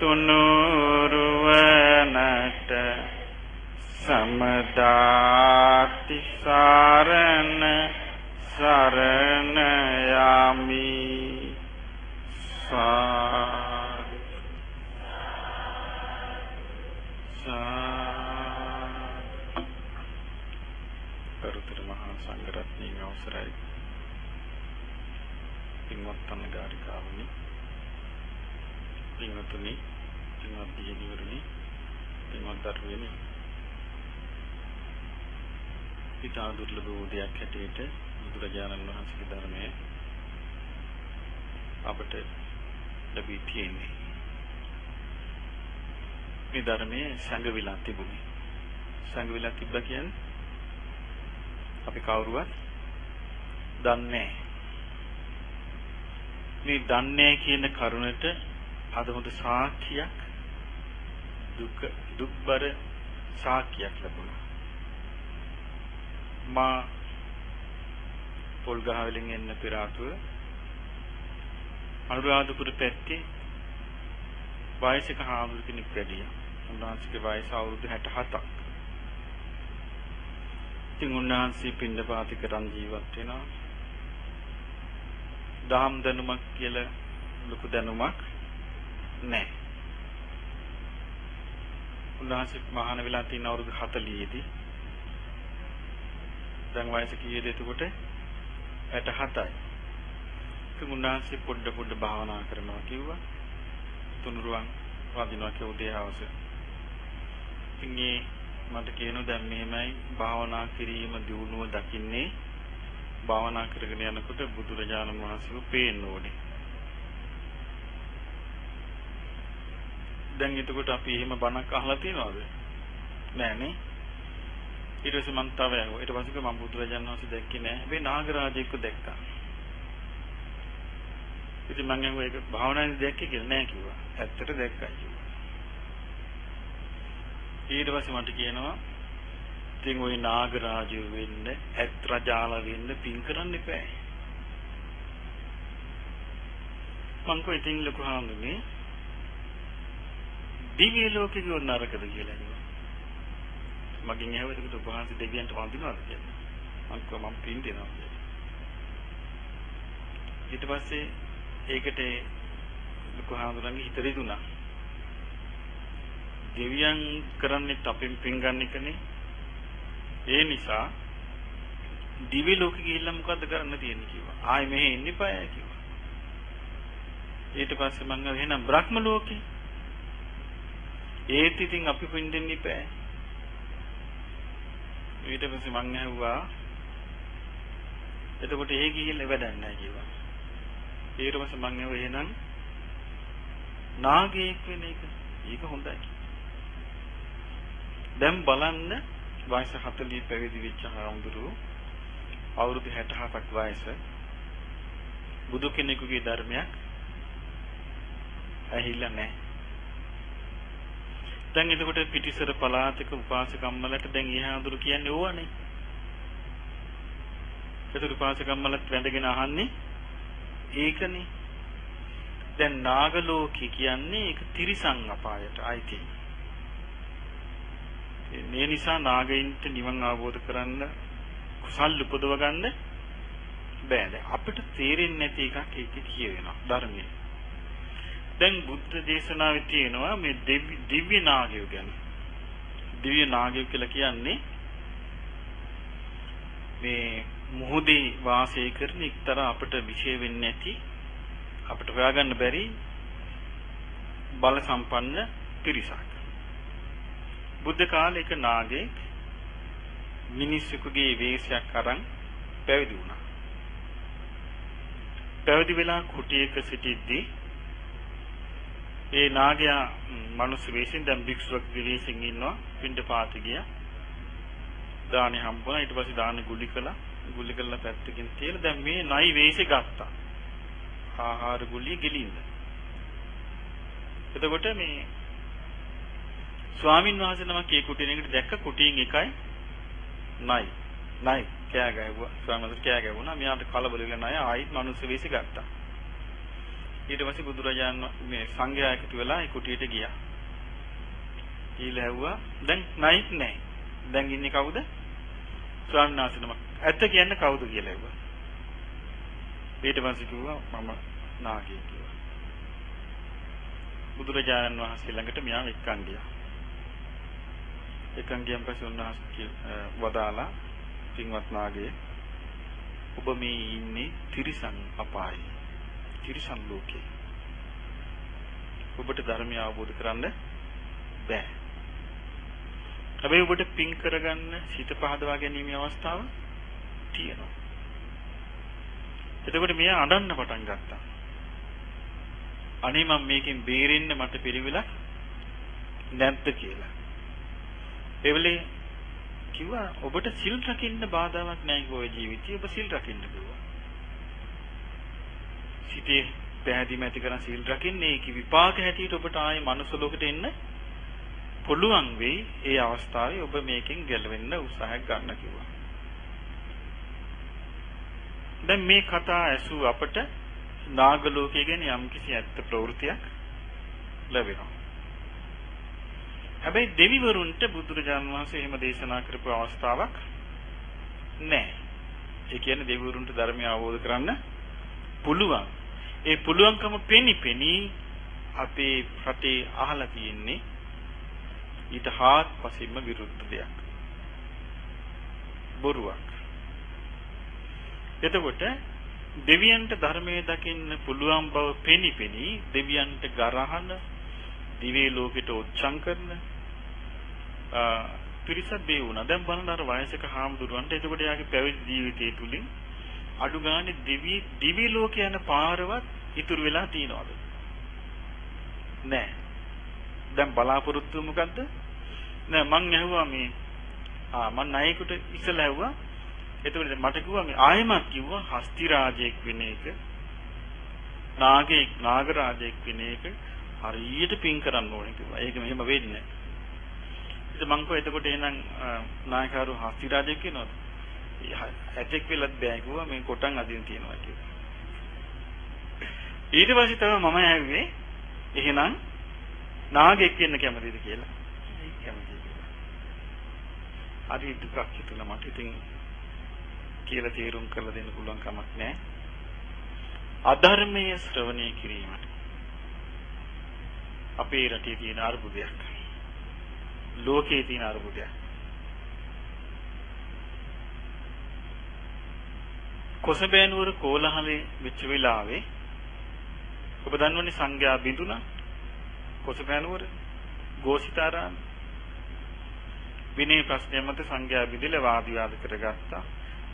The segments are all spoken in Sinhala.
තුනුරුවනට සමදාති සරණ සරණ යමි. සාදු. කරුතර මහා සංඝරත්නයේ අවසරයි. පින්වත් අනගාരികාවනි පින්වතුනි පින්වත් දියණිවරුනි පින්වත් දරුවනි. පිටා දුර්ලභ වූ දෙයක් හැටියට බුදුරජාණන් වහන්සේගේ ධර්මය අපට ලැබී තියෙන්නේ. මේ ධර්මයේ සංගවිලා තිබුණේ. සංගවිලා තිබ්බා කියන්නේ අපි කවුරුවත් දන්නේ මේ දන්නේ කියන කරුණට අද හොඳ සාක්ෂියක් දුක් දුක්බර සාක්ෂියක් ලැබුණා මා පොල්ගහ වලින් එන්න පෙර ආතුව අනුරාධපුර පැත්තේ වයසක හාමුදුර කෙනෙක් වැඩියා. උන්වහන්සේගේ වයස අවුරුදු 67ක්. ඉතින් උන්වහන්සේ පින්නපාති කරන් ජීවත් වෙනවා. දහම් දැනුමක් කියලා ලොකු දැනුමක් නැහැ. උන්වහන්සේ මහාන වෙලා තියෙන අවුරුදු 40 දී දැන් වයස කීයද එතකොට 67යි. ඉතින් උන්වහන්සේ පොඩ පොඩ භාවනා කරනවා කිව්වා. තුනුරුවන් වදිනවා කිව්ව උදේ හවස. ඉතින් ඒ මට කියනවා දැන් මෙහෙමයි භාවනා කිරීම දියුණුව දකින්නේ භාවනා කරගෙන යනකොට බුදුරජාණන් වහන්සේව පේන්න ඕනේ. දැන් එතකොට අපි එහෙම බණක් අහලා තියනවද? නෑනේ. ඊට පස්සේ මම තව ඇහුවා. ඊට පස්සේ මම බුදුරජාණන් වහන්සේ දැක්කේ නෑ. හැබැයි නාගරාජයෙක්ව දැක්කා. ඉතින් මම ඇහුවා ඒක භාවනාවේ දැක්කේ කියලා නෑ කිව්වා. ඇත්තට දැක්කයි කිව්වා. ඊට පස්සේ මට කියනවා ඉතින් ওই නාගරාජය වෙන්න, ඇත් රජාල වෙන්න පින් කරන්න එපා. මං කෝ ඉතින් ලොකු හාමුදුරනේ දිව්‍ය ලෝකෙක නරකද කියලා කිව්වා. මගෙන් ඇහුවා ඒකට ඔබ වහන්සේ දෙවියන්ට වඳිනවද කියලා. මං කෝ මම පින් දෙනවා කියලා. ඊට පස්සේ ඒකට ලොකු හාමුදුරන්ගේ හිත රිදුනා. දෙවියන් කරන්නේ අපෙන් පින් ගන්න එකනේ. ඒ නිසා දිවි ලෝකෙ ගිහිල්ලා මොකද්ද කරන්න තියෙන්නේ කිව්වා. ආයේ මෙහෙ ඉන්න එපායි කිව්වා. ඊට පස්සේ මම ගියා එහෙනම් බ්‍රහ්ම ලෝකේ. ඒත් ඉතින් අපි පින් දෙන්න එපායි. ඊට පස්සේ මං ඇහුවා එතකොට ඒ ගිහිල්ලා වැඩක් නැහැ කිව්වා. ඊට පස්සේ මං ඇහුවා එහෙනම් නාගයෙක් වෙන එක. ඒක හොඳයි. දැන් බලන්න වයස 40 පැවිදි වෙච්ච හාමුදුරුවෝ අවුරුදු 67ක් වයස බුදු කෙනෙකුගේ ධර්මයක් ඇහිලා නැහැ. දැන් එතකොට පිටිසර පලාතක උපාසකම්මලට දැන් ඊහාඳුරු කියන්නේ ඕවනේ. ඒතර උපාසකම්මලත් වැඳගෙන අහන්නේ ඒකනේ. දැන් නාගලෝකී කියන්නේ ඒක තිරිසන් අපායට අයිති. මේ නිසා නාගයින්ට නිවන් අවබෝධ කරන්න කුසල් උපදව ගන්න බෑ. දැන් අපිට තේරෙන්නේ නැති එකක් ඒකේ කියවෙනවා ධර්මයේ. දැන් බුද්ධ දේශනාවේ තියෙනවා මේ දිව්‍ය නාගය ගැන. දිව්‍ය නාගය කියලා කියන්නේ මේ මුහුදේ වාසය කරන එක්තරා අපිට විශේෂ වෙන්නේ නැති අපිට හොයාගන්න බැරි බල සම්පන්න පිරිසක්. බුද්ධ කාලයක නාගයෙක් මිනිස්සුකගේ වේශයක් අරන් පැවිදි වුණා. පැවිදි වෙලා කුටියක සිටිද්දී ඒ නාගයා මනුස්ස වේශයෙන් දැන් භික්ෂුවක් විවේශයෙන් ඉන්නවා පින්ඩ පාති ගියා. දානි හම්බුණා ඊට පස්සේ දානි ගුලි කළා. ගුලි කළා පැත්තකින් තියලා දැන් මේ නයි වේශේ ගත්තා. ආහාර ගුලිය ගිලින්න. එතකොට මේ ස්වාමින් වහන්සේ නමක් ඒ කුටියකට දැක්ක කුටියෙන් එකයි නයි. නයි කෑ ගැහුවා. ස්වාමීන් වහන්සේ කෑ ගැහුණා. මෙයාට කලබල වෙලා නයි ආයිත් මනුස්ස වේශي ගත්තා. ඊට පස්සේ බුදුරජාණන් මේ සංඝයා එකතු වෙලා ඒ කුටියට ගියා. ඊළ ඇහුවා දැන් නයිත් නැහැ. දැන් ඉන්නේ කවුද? ස්වාමීන් වහන්සේ නමක්. ඇත්ත කියන්නේ කවුද කියලා ඇහුවා. ඊට පස්සේ කිව්වා මම නාගයෙක් කියලා. බුදුරජාණන් වහන්සේ ළඟට මෙයා එක්කන් ගියා. එක්කන් ගියන් පස්සේ උන්වහන්සේ වදාලා පින්වත් නාගයේ ඔබ මේ ඉන්නේ තිරිසන් අපායේ. තිරිසන් ලෝකේ. ඔබට ධර්මය අවබෝධ කරන්න බෑ. හැබැයි ඔබට පින් කරගන්න සිත පහදවා ගැනීමේ අවස්ථාව තියෙනවා. එතකොට මෙයා අඬන්න පටන් ගත්තා. අනේ මම මේකෙන් බේරෙන්න මට පිළිවිලක් නැද්ද කියලා. ඒ වෙලේ කිව්වා ඔබට සිල් රකින්න බාධාවක් නැහැ ඔය ජීවිතේ ඔබ සිල් රකින්න කිව්වා. සිතේ පැහැදිලි ඇති කරන් සිල් රකින්නේ ඒකේ විපාක හැටියට ඔබට ආයේ මනුස්ස ලෝකෙට එන්න පුළුවන් වෙයි. ඒ අවස්ථාවේ ඔබ මේකෙන් ගැලවෙන්න උත්සාහයක් ගන්න කිව්වා. දැන් මේ කතා ඇසූ අපට නාග ලෝකයේ ගැන යම්කිසි ඇත්ත ප්‍රවෘතියක් ලැබෙනවා. හැබැයි දෙවිවරුන්ට බුදුරජාණන් වහන්සේ එහෙම දේශනා කරපු අවස්ථාවක් නැහැ. ඒ කියන්නේ දෙවිවරුන්ට ධර්මය අවබෝධ කරන්න පුළුවන්. ඒ පුළුවන්කම පෙනිපෙනි අපේ රටේ අහලා තියෙන්නේ ඊට හාත්පසින්ම විරුද්ධ දෙයක්. බොරුවක්. එතකොට දෙවියන්ට ධර්මයේ දකින්න පුළුවන් බව පෙනිපෙනි දෙවියන්ට ගරහන දිවේ ලෝකෙට උච්චං කරන පිරිසක් බේ වුණා. දැන් බලන්න අර වයසක හාමුදුරුවන්ට එතකොට යාගේ පැවිදි ජීවිතය තුලින් අඩු ගානේ දිවි දිවි ලෝක යන පාරවත් ඉතුරු වෙලා තියනවද? නෑ. දැන් බලාපොරොත්තු මොකද්ද? නෑ මං ඇහුවා මේ ආ මං ණයෙකුට ඉස්සලා ඇහුවා එතකොට මට කිව්වා මේ ආයෙමත් කිව්වා හස්ති රාජයෙක් වෙන එක නාගයෙක් නාග රාජයෙක් වෙන එක හරියට පින් කරන්න ඕනේ කිව්වා. ඒක මෙහෙම වෙන්නේ නැහැ. ඉතින් මං කෝ එතකොට එහෙනම් නායකරු හස්ති රාජයෙක් වෙනවද? ඇටෙක් වෙලත් බෑ කිව්වා මේ කොටන් අදින් තියනවා කිව්වා. ඊට පස්සේ තමයි මම ඇහුවේ එහෙනම් නාගෙක් වෙන්න කැමතිද කියලා. කැමතියි කියලා. හරි දුකක් හිතුණා මට. ඉතින් කියලා තේරුම් කරලා දෙන්න පුළුවන් කමක් නැහැ. අධර්මයේ ශ්‍රවණය කිරීමට අපේ රටේ තියෙන අර්බුදයක්. ලෝකයේ තියෙන අර්බුදයක්. කොසබෑනුවර කෝලහලේ වෙච්ච වෙලාවේ ඔබ දන්නවනේ සංඝයා බිඳුණා කොසබෑනුවර ගෝසිතාරාම විනය ප්‍රශ්නය මත සංඝයා බිඳිලා වාද විවාද කරගත්තා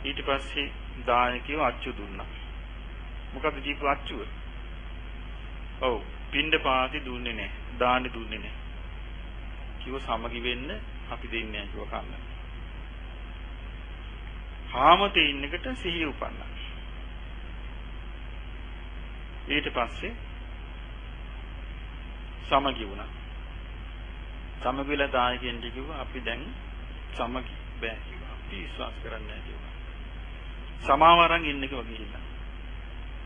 ඊට පස්සේ දායකයව අච්චු දුන්නා. මොකද දීපු අච්චුව? ඔව් පින්ඩ පාති දුන්නේ නැහැ. දානි දුන්නේ නැහැ. කිව්ව සමගි වෙන්න අපි දෙන්නේ නැහැ කිව්ව කන්න. හාමතේ ඉන්නකට සිහිය උපන්නා. ඊට පස්සේ සමගි වුණා. සමගිලා දායකයන්ට කිව්වා අපි දැන් සමගි බෑ කිව්වා. අපි විශ්වාස කරන්නේ නැහැ කිව්වා. සමාව අරන් ඉන්න කිව්වා ගිහිල්ලා.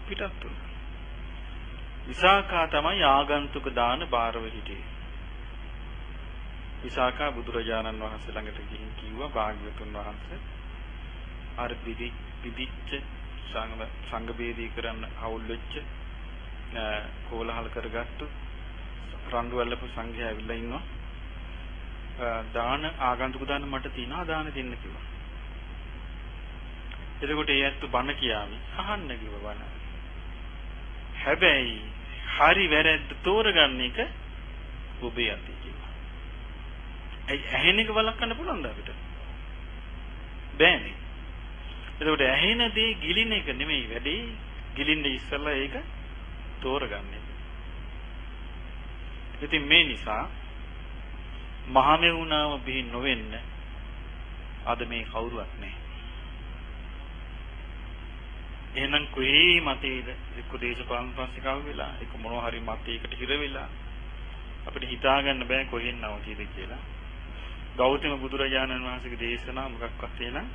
පිටත් වුණා. විසාකා තමයි ආගන්තුක දාන බාරව හිටියේ. විසාකා බුදුරජාණන් වහන්සේ ළඟට ගිහින් කිව්වා භාග්‍යවතුන් වහන්සේ අර විදි විදිච්ච සංඝ සංඝ බේදී කරන්න අවුල් වෙච්ච කෝලහල කරගත්තු රණ්ඩු වල්ලපු සංඝයා ඇවිල්ලා ඉන්නවා. දාන ආගන්තුක දාන මට තියනවා දාන දෙන්න කිව්වා. එතකොට ඒ ඇත්ත බණ කියාවි. අහන්න කිව්වා බණ. හැබැයි හරි වැරද්ද තෝරගන්න එක ඔබේ අතේ කිව්වා. ඇයි ඇහෙන එක වළක්වන්න පුළුවන්ද අපිට? බෑනේ. එතකොට ඇහෙන දේ ගිලින එක නෙමෙයි වැඩේ. ගිලින්න ඉස්සෙල්ලා ඒක තෝරගන්න එක. ඉතින් මේ නිසා මහමෙවුනාම බිහි නොවෙන්න අද මේ කවුරුවත් නැහැ. එහෙනම් කොහේ මතේද එක්ක දේශපාලන ප්‍රශ්නිකාව වෙලා එක්ක මොනවා හරි මතයකට හිර වෙලා අපිට හිතාගන්න බෑ කොහෙන් නවතිද කියලා. ගෞතම බුදුරජාණන් වහන්සේගේ දේශනා මොකක්වත් එනං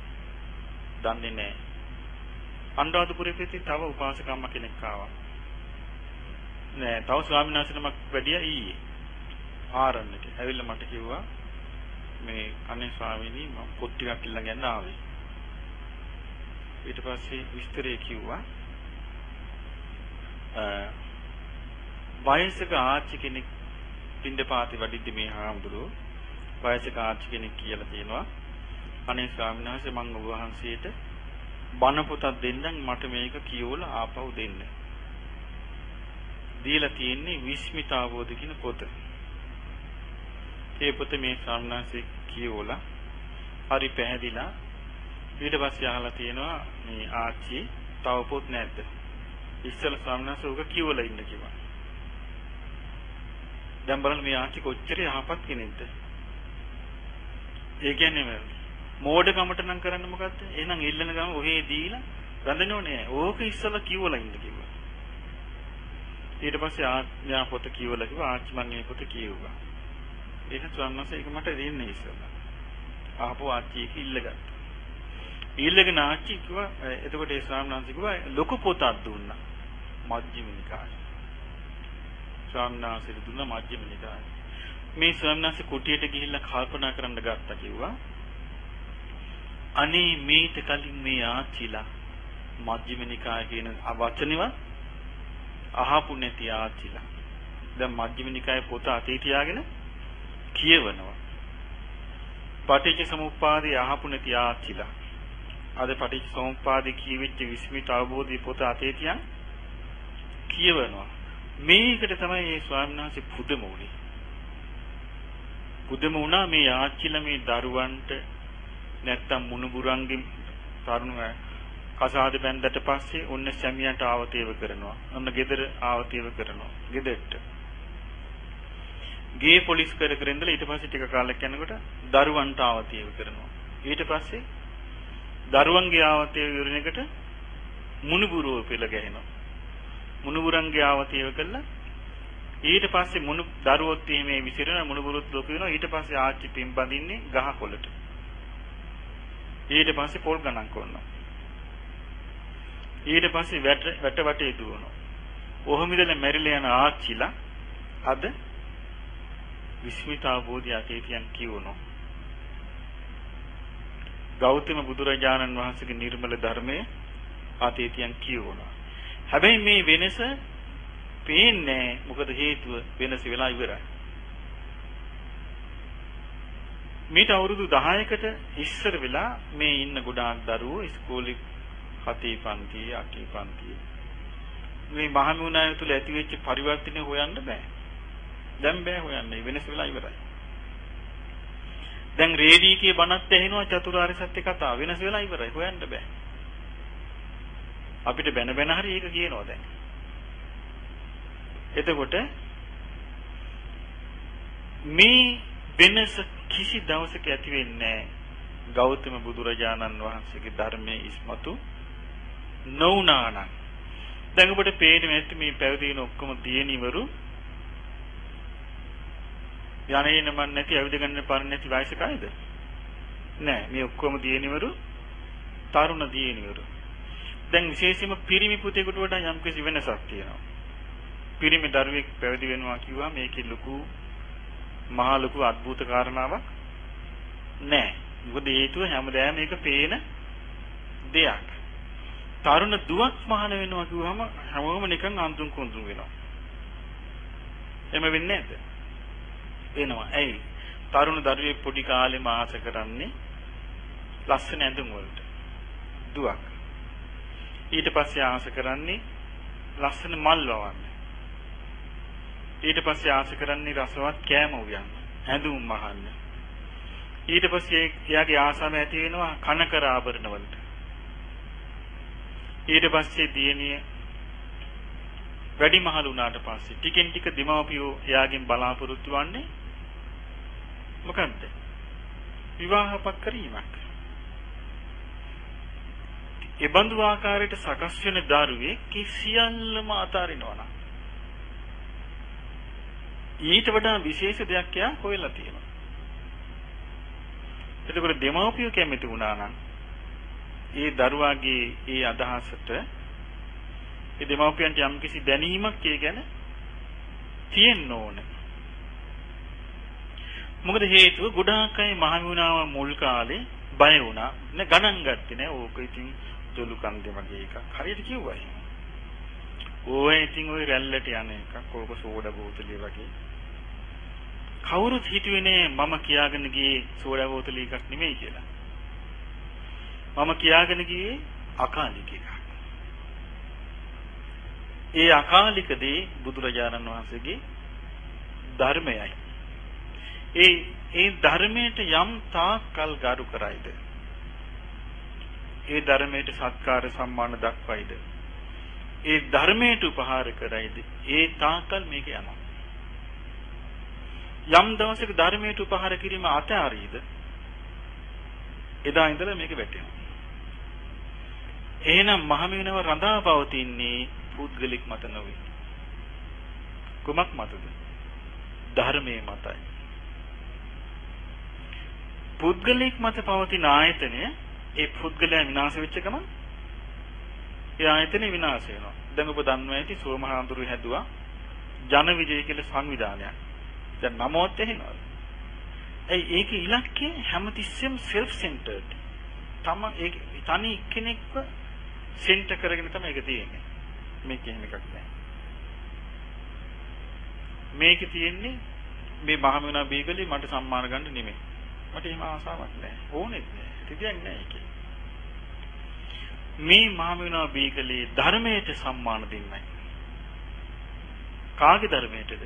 දන්නේ නැහැ. අනුරාධපුරයේ පිටි තව උපාසකම්ම කෙනෙක් ආවා. නෑ තව ස්වාමීන් වහන්සේ නමක් වැඩියා ඊයේ. ආරණ්‍යට. ඇවිල්ලා මට කිව්වා මේ අනේ ස්වාමීනි මම පොත් ටිකක් ඉල්ලන් ගන්න ආවේ. ඊට පස්සේ විස්තරය කිව්වා වයසක ආච්චි කෙනෙක් පින්දපාති වඩිද්දි මේ හාමුදුරුවෝ වයසක ආච්චි කෙනෙක් කියලා තියෙනවා අනේ ස්වාමීන් වහන්සේ මම ඔබ වහන්සේට බණ පොතක් දෙන්නම් මට මේක කියවලා ආපහු දෙන්න. දීලා තියෙන්නේ විස්මිත අවබෝධ කියන පොත. ඒ පොත මේ ස්වාමීන් වහන්සේ කියවලා හරි පැහැදිලා ඊට පස්සේ අහලා තියෙනවා මේ ආච්චි තව පොත් නැද්ද? ඉස්සෙල් ස්වාමීන් වහන්සේ උග කියවලා ඉන්න කිව්වා. දැන් බලන්න මේ ආච්චි කොච්චර යහපත් කෙනෙක්ද? ඒ කියන්නේ මෝඩකමට නම් කරන්න මොකද්ද? එහෙනම් ඉල්ලන ගම ඔහේ දීලා රඳනෝනේ. ඕක ඉස්සලා කිව්වලා ඉන්න කිව්වා. ඊට පස්සේ ආඥා පොත කියවලා කිව්වා ආච්චි මම මේ පොත කියුවා. ඒක ස්වාමීන් ඒක මට දෙන්නේ ඉස්සලා. ආපහු ආච්චි එක ඉල්ලගත්තා. ඊළඟ ආච්චි කිව්වා එතකොට ඒ ස්වාමීන් වහන්සේ කිව්වා ලොකු පොතක් දුන්නා. මජ්ක්‍ධිම නිකාය. ස්වාමීන් වහන්සේ දුන්නා මජ්ක්‍ධිම නිකාය. මේ ස්වාමීන් වහන්සේ කුටියට ගිහිල්ලා කල්පනා කරන්න ගත්තා කිව්වා. අනේ මේට කලින් මේ ආච්චිලා මජ්ක්‍ධිම නිකාය කියන වචනේවත් අහපු නැති ආච්චිලා. දැන් මජ්ක්‍ධිම නිකාය පොත අතේ තියාගෙන කියවනවා. පටිච්ච සමුප්පාදේ අහපු නැති ආච්චිලා. අද පටිච්ච සමුප්පාදේ කියවිච්ච විස්මිත අවබෝධي පොත අතේ තියන් කියවනවා. මේකට තමයි මේ ස්වාමීන් වහන්සේ පුදුම වුනේ. පුදුම වුණා මේ ආච්චිලා මේ දරුවන්ට නැත්තම් මුණුබුරන්ගේ තරුණ කසාද බැන්දට පස්සේ ඔන්න සැමියන්ට ආවතේව කරනවා. ඔන්න ගෙදර ආවතේව කරනවා. ගෙදරට. ගේ පොලිස් කර කර ඉඳලා ඊට පස්සේ ටික කාලයක් යනකොට දරුවන්ට ආවතේව කරනවා. ඊට පස්සේ දරුවන්ගේ ආවතේව ඉවරන එකට මුණුබුරුව පෙළ ගැහෙනවා. මුණුබුරන්ගේ ආවතේව කළා ඊට පස්සේ මුණු දරුවොත් එහෙම විසිරෙන මුණුබුරුත් ලොකු වෙනවා ඊට පස්සේ ආච්චි පින් බඳින්නේ ගහ කොළට ඊට පස්සේ පොල් ගණන් කරනවා ඊට පස්සේ වැට වැට වටේ දුවනවා. ඔහොම ඉඳලා මැරිලා යන ආච්චිලා අද විස්මිත අවබෝධය අතීතයන් කියවනවා. ගෞතම බුදුරජාණන් වහන්සේගේ නිර්මල ධර්මයේ අතීතයන් කියවනවා. හැබැයි මේ වෙනස පේන්නේ මොකද හේතුව වෙනස වෙලා ඉවරයි. මීට අවුරුදු 10කට ඉස්සර වෙලා මේ ඉන්න ගොඩාක් දරුවෝ ඉස්කෝලේ හතේ පන්තියේ අටේ පන්තියේ මේ මහමුණාය තුල ඇති වෙච්ච පරිවර්තනය හොයන්න බෑ. දැන් බෑ හොයන්න. වෙනස් වෙලා ඉවරයි. දැන් රේඩියකේ බණත් ඇහෙනවා චතුරාර්ය සත්‍ය කතාව වෙනස් වෙලා ඉවරයි. හොයන්න බෑ. අපිට බැන බැන හරි ඒක කියනවා දැන්. එතකොට මේ වෙනස කිසි දවසක ඇති වෙන්නේ ගෞතම බුදුරජාණන් වහන්සේගේ ධර්මයේ ඉස්මතු නොවුනා නම් දැන් ඔබට පේන්නේ නැති මේ පැවිදින ඔක්කොම දියණිවරු යන්නේ නමන් නැති ඇවිද ගන්න පාර නැති වයසක අයද? නෑ මේ ඔක්කොම දියණිවරු තරුණ දියණිවරු. දැන් විශේෂයෙන්ම පිරිමි පුතේකට වඩා යම්කිසි වෙනසක් තියෙනවා. පිරිමි දරුවෙක් පැවිදි වෙනවා කිව්වා මේකේ ලොකු මහා ලොකු අద్భుත කාරණාවක් නෑ මොකද හේතුව හැමදාම මේක පේන දෙයක් තරුණ දුවක් මහාන වෙනවා කිව්වම හැමෝම නිකන් අඳුන් කුඳුන් වෙනවා. එම වෙන්නේ නැද්ද? වෙනවා. ඇයි? තරුණ දරුවෙක් පොඩි කාලෙම ආස කරන්නේ ලස්සන ඇඳුම් වලට. දුවක්. ඊට පස්සේ ආස කරන්නේ ලස්සන මල් වවන්න. ඊට පස්සේ ආස කරන්නේ රසවත් කෑම උයන්න. ඇඳුම් මහන්න. ඊට පස්සේ එයාගේ ආසාව ඇති වෙනවා කනකර ආභරණ වලට. ඊට පස්සේ දියණිය වැඩිමහල් වුණාට පස්සේ ටිකෙන් ටික දීමෝපියෝ එයාගෙන් බලාපොරොත්තු වෙන්නේ මොකන්ද? විවාහපත් කිරීමක්. ඒ බඳු ආකාරයට සකස් වෙන දරුවේ කිසියල්ලම අතාරිනවා නම් ඊට වඩා විශේෂ දෙයක් යා හොයලා තියෙනවා. එතකොට දෙමව්පියෝ කැමති වුණා නම් ඒ දරුවාගේ ඒ අදහසට ඒ දෙමව්පියන්ට යම්කිසි දැනීමක් ඒ ගැන තියෙන්න ඕන. මොකද හේතුව ගොඩාක් අය මහමුණාව මුල් කාලේ බය වුණා. නේ ගණන් ගත්තේ නෑ. ඕක ඉතින් දොළු කන්දේ වගේ එකක්. හරියට කිව්වා එහෙම. ඕවා ඉතින් ওই රැල්ලට යන එකක්. ඕක සෝඩා බෝතලිය වගේ. කවුරුත් හිතුවේ නෑ මම කියාගෙන ගියේ සෝඩා බෝතලිය එකක් නෙමෙයි කියලා. මම කියාගෙන ගියේ අකාලික එකක්. ඒ අකාලික දේ බුදුරජාණන් වහන්සේගේ ධර්මයයි. ඒ ඒ ධර්මයට යම් තාක්කල් ගරු කරයිද ඒ ධර්මයට සත්කාර සම්මාන දක්වයිද ඒ ධර්මයට උපහාර කරයිද? ඒ තාක්කල් මේක යනවා. යම් දවසක ධර්මයට උපහාර කිරීම අතහරියද? එදා ඉඳලා මේක වැටෙනවා. එහෙනම් මහමිනව රඳා පවතින්නේ පුද්ගලික මත නොවේ කුමක් මතද? ධර්මයේ මතයි. පුද්ගලික මත පවතින ආයතනය ඒ පුද්ගලයා විනාශ වෙච්ච ගමන් ඒ ආයතනේ විනාශ වෙනවා. දැන් ඔබ දන්නවා ඇති සෝමහාඳුරු හැදුවා ජන විජය කියලා සංවිධානයක්. දැන් නමවත් එහෙනවද? ඒ ඒකේ ඉලක්කය හැමතිස්සෙම self centered. තම ඒ තනි කෙනෙක්ව සෙන්ටර් කරගෙන තමයි ඒක තියෙන්නේ. මේක එහෙම එකක් නෑ. මේකේ තියෙන්නේ මේ මහමෙවුනා බීගලේ මට සම්මාන ගන්න නෙමෙයි. මට එහෙම ආසාවක් නෑ. ඕනෙත් නෑ. ටිකක් නෑ ඒකේ. මේ මහමෙවුනා බීගලේ ධර්මයට සම්මාන දෙන්නයි. කාගේ ධර්මයටද?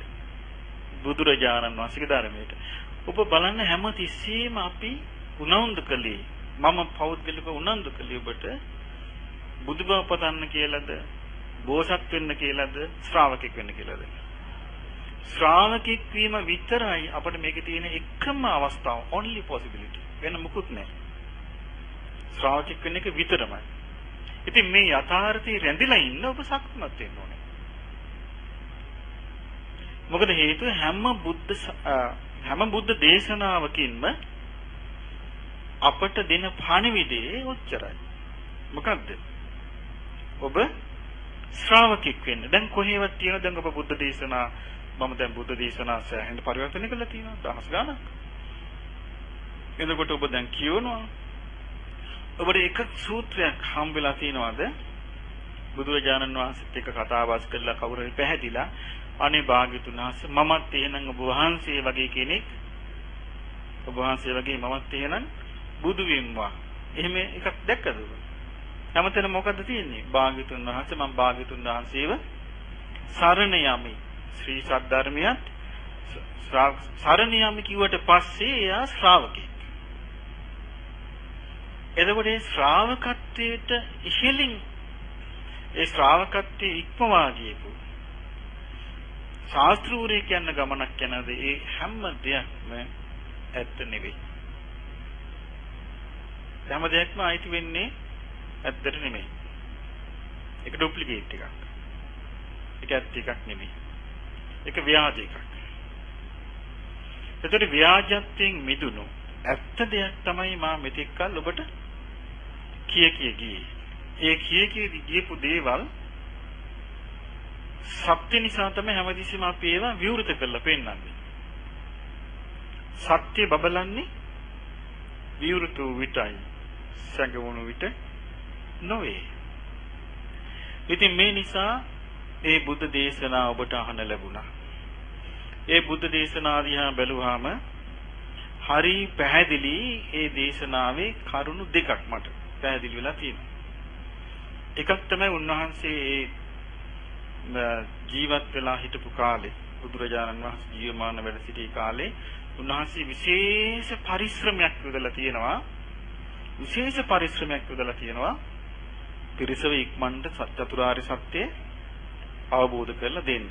බුදුරජාණන් වහන්සේගේ ධර්මයට. ඔබ බලන්න හැම තිස්සෙම අපි උනන්දු කළේ. මම පෞද්ගලිකව උනන්දු කළේ ඔබට බුදුබව පතන්න කියලාද? බෝසත් වෙන්න කියලාද? ශ්‍රාවකෙක් වෙන්න කියලාද? ශ්‍රාවකෙක් වීම විතරයි අපිට මේකේ තියෙන එකම අවස්ථාව. Only possibility. වෙන මුකුත් නැහැ. ශ්‍රාවකෙක් වෙන්න එක විතරමයි. ඉතින් මේ යථාර්ථي රැඳිලා ඉන්න ඔබ ශක්තිමත් වෙන්න ඕනේ මොකද හේතුව හැම බුද්ධ හැම බුද්ධ දේශනාවකින්ම අපට දෙන පණිවිඩේ උච්චරයි මොකද්ද ඔබ ශ්‍රාවකෙක් වෙන්න. දැන් කොහේවත් තියෙන දැන් ඔබ බුද්ධ දේශනා මම දැන් බුද්ධ දේශනා සෑහෙන පරිවර්තනය කළා තියෙනවා දහස් ගාණක්. එතකොට ඔබ දැන් කියවනවා. ඔබට එක සූත්‍රයක් හම් වෙලා තියෙනවද? බුදුරජාණන් වහන්සේත් එක්ක කතා බස් කරලා කවුරු හරි පැහැදිලා අනේ භාග්‍යතුන් වහන්සේ මමත් එහෙනම් ඔබ වහන්සේ වගේ කෙනෙක් ඔබ වහන්සේ වගේ මමත් එහෙනම් බුදු වෙම්වා. එහෙම එකක් දැක්කද ඔබ? හැමතැනම මොකද්ද තියෙන්නේ? භාග්‍යතුන් වහන්සේ මම භාග්‍යතුන් වහන්සේව සරණ යමි. ශ්‍රී සද්ධර්මයත් සරණ යමි කිව්වට පස්සේ එයා ශ්‍රාවකෙක්. එතකොට මේ ශ්‍රාවකත්වයට ඉහළින් ඒ ශ්‍රාවකත්වයේ ඉක්මවා ගියපු ශාස්ත්‍රූරේ කියන ගමනක් යනද ඒ හැම දෙයක්ම ඇත්ත නෙවෙයි. හැම දෙයක්ම අයිති වෙන්නේ ඇත්තට නෙමෙයි. ඒක ඩුප්ලිකේට් එකක්. ඒක ඇත්ත එකක් නෙමෙයි. ඒක ව්‍යාජ එකක්. එතකොට ව්‍යාජත්වයෙන් මිදුණු ඇත්ත දෙයක් තමයි මා මෙතෙක් කල් ඔබට කිය කිය ගියේ. ඒ කිය කිය ගියපු දේවල් සත්‍ය නිසා තමයි හැමතිස්සෙම අපි ඒවා විවෘත කරලා පෙන්නන්නේ. සත්‍ය බබලන්නේ විවෘත වූ විටයි. සංගවණු විට නොවේ. ඉතින් මේ නිසා ඒ බුද්ධ දේශනා ඔබට අහන්න ලැබුණා. ඒ බුද්ධ දේශනා දිහා බැලුවාම හරි පැහැදිලි ඒ දේශනාවේ කරුණු දෙකක් මට පැහැදිලි වෙලා තියෙනවා. එකක් තමයි උන්වහන්සේ ජීවත් වෙලා හිටපු කාලේ බුදුරජාණන් වහන්සේ ජීවමාන වැඩ සිටි කාලේ උන්වහන්සේ විශේෂ පරිශ්‍රමයක් යොදලා තියෙනවා. විශේෂ පරිශ්‍රමයක් යොදලා තියෙනවා. පිරිසව ඉක්මනට චතුරාර්ය සත්‍ය අවබෝධ කරලා දෙන්න.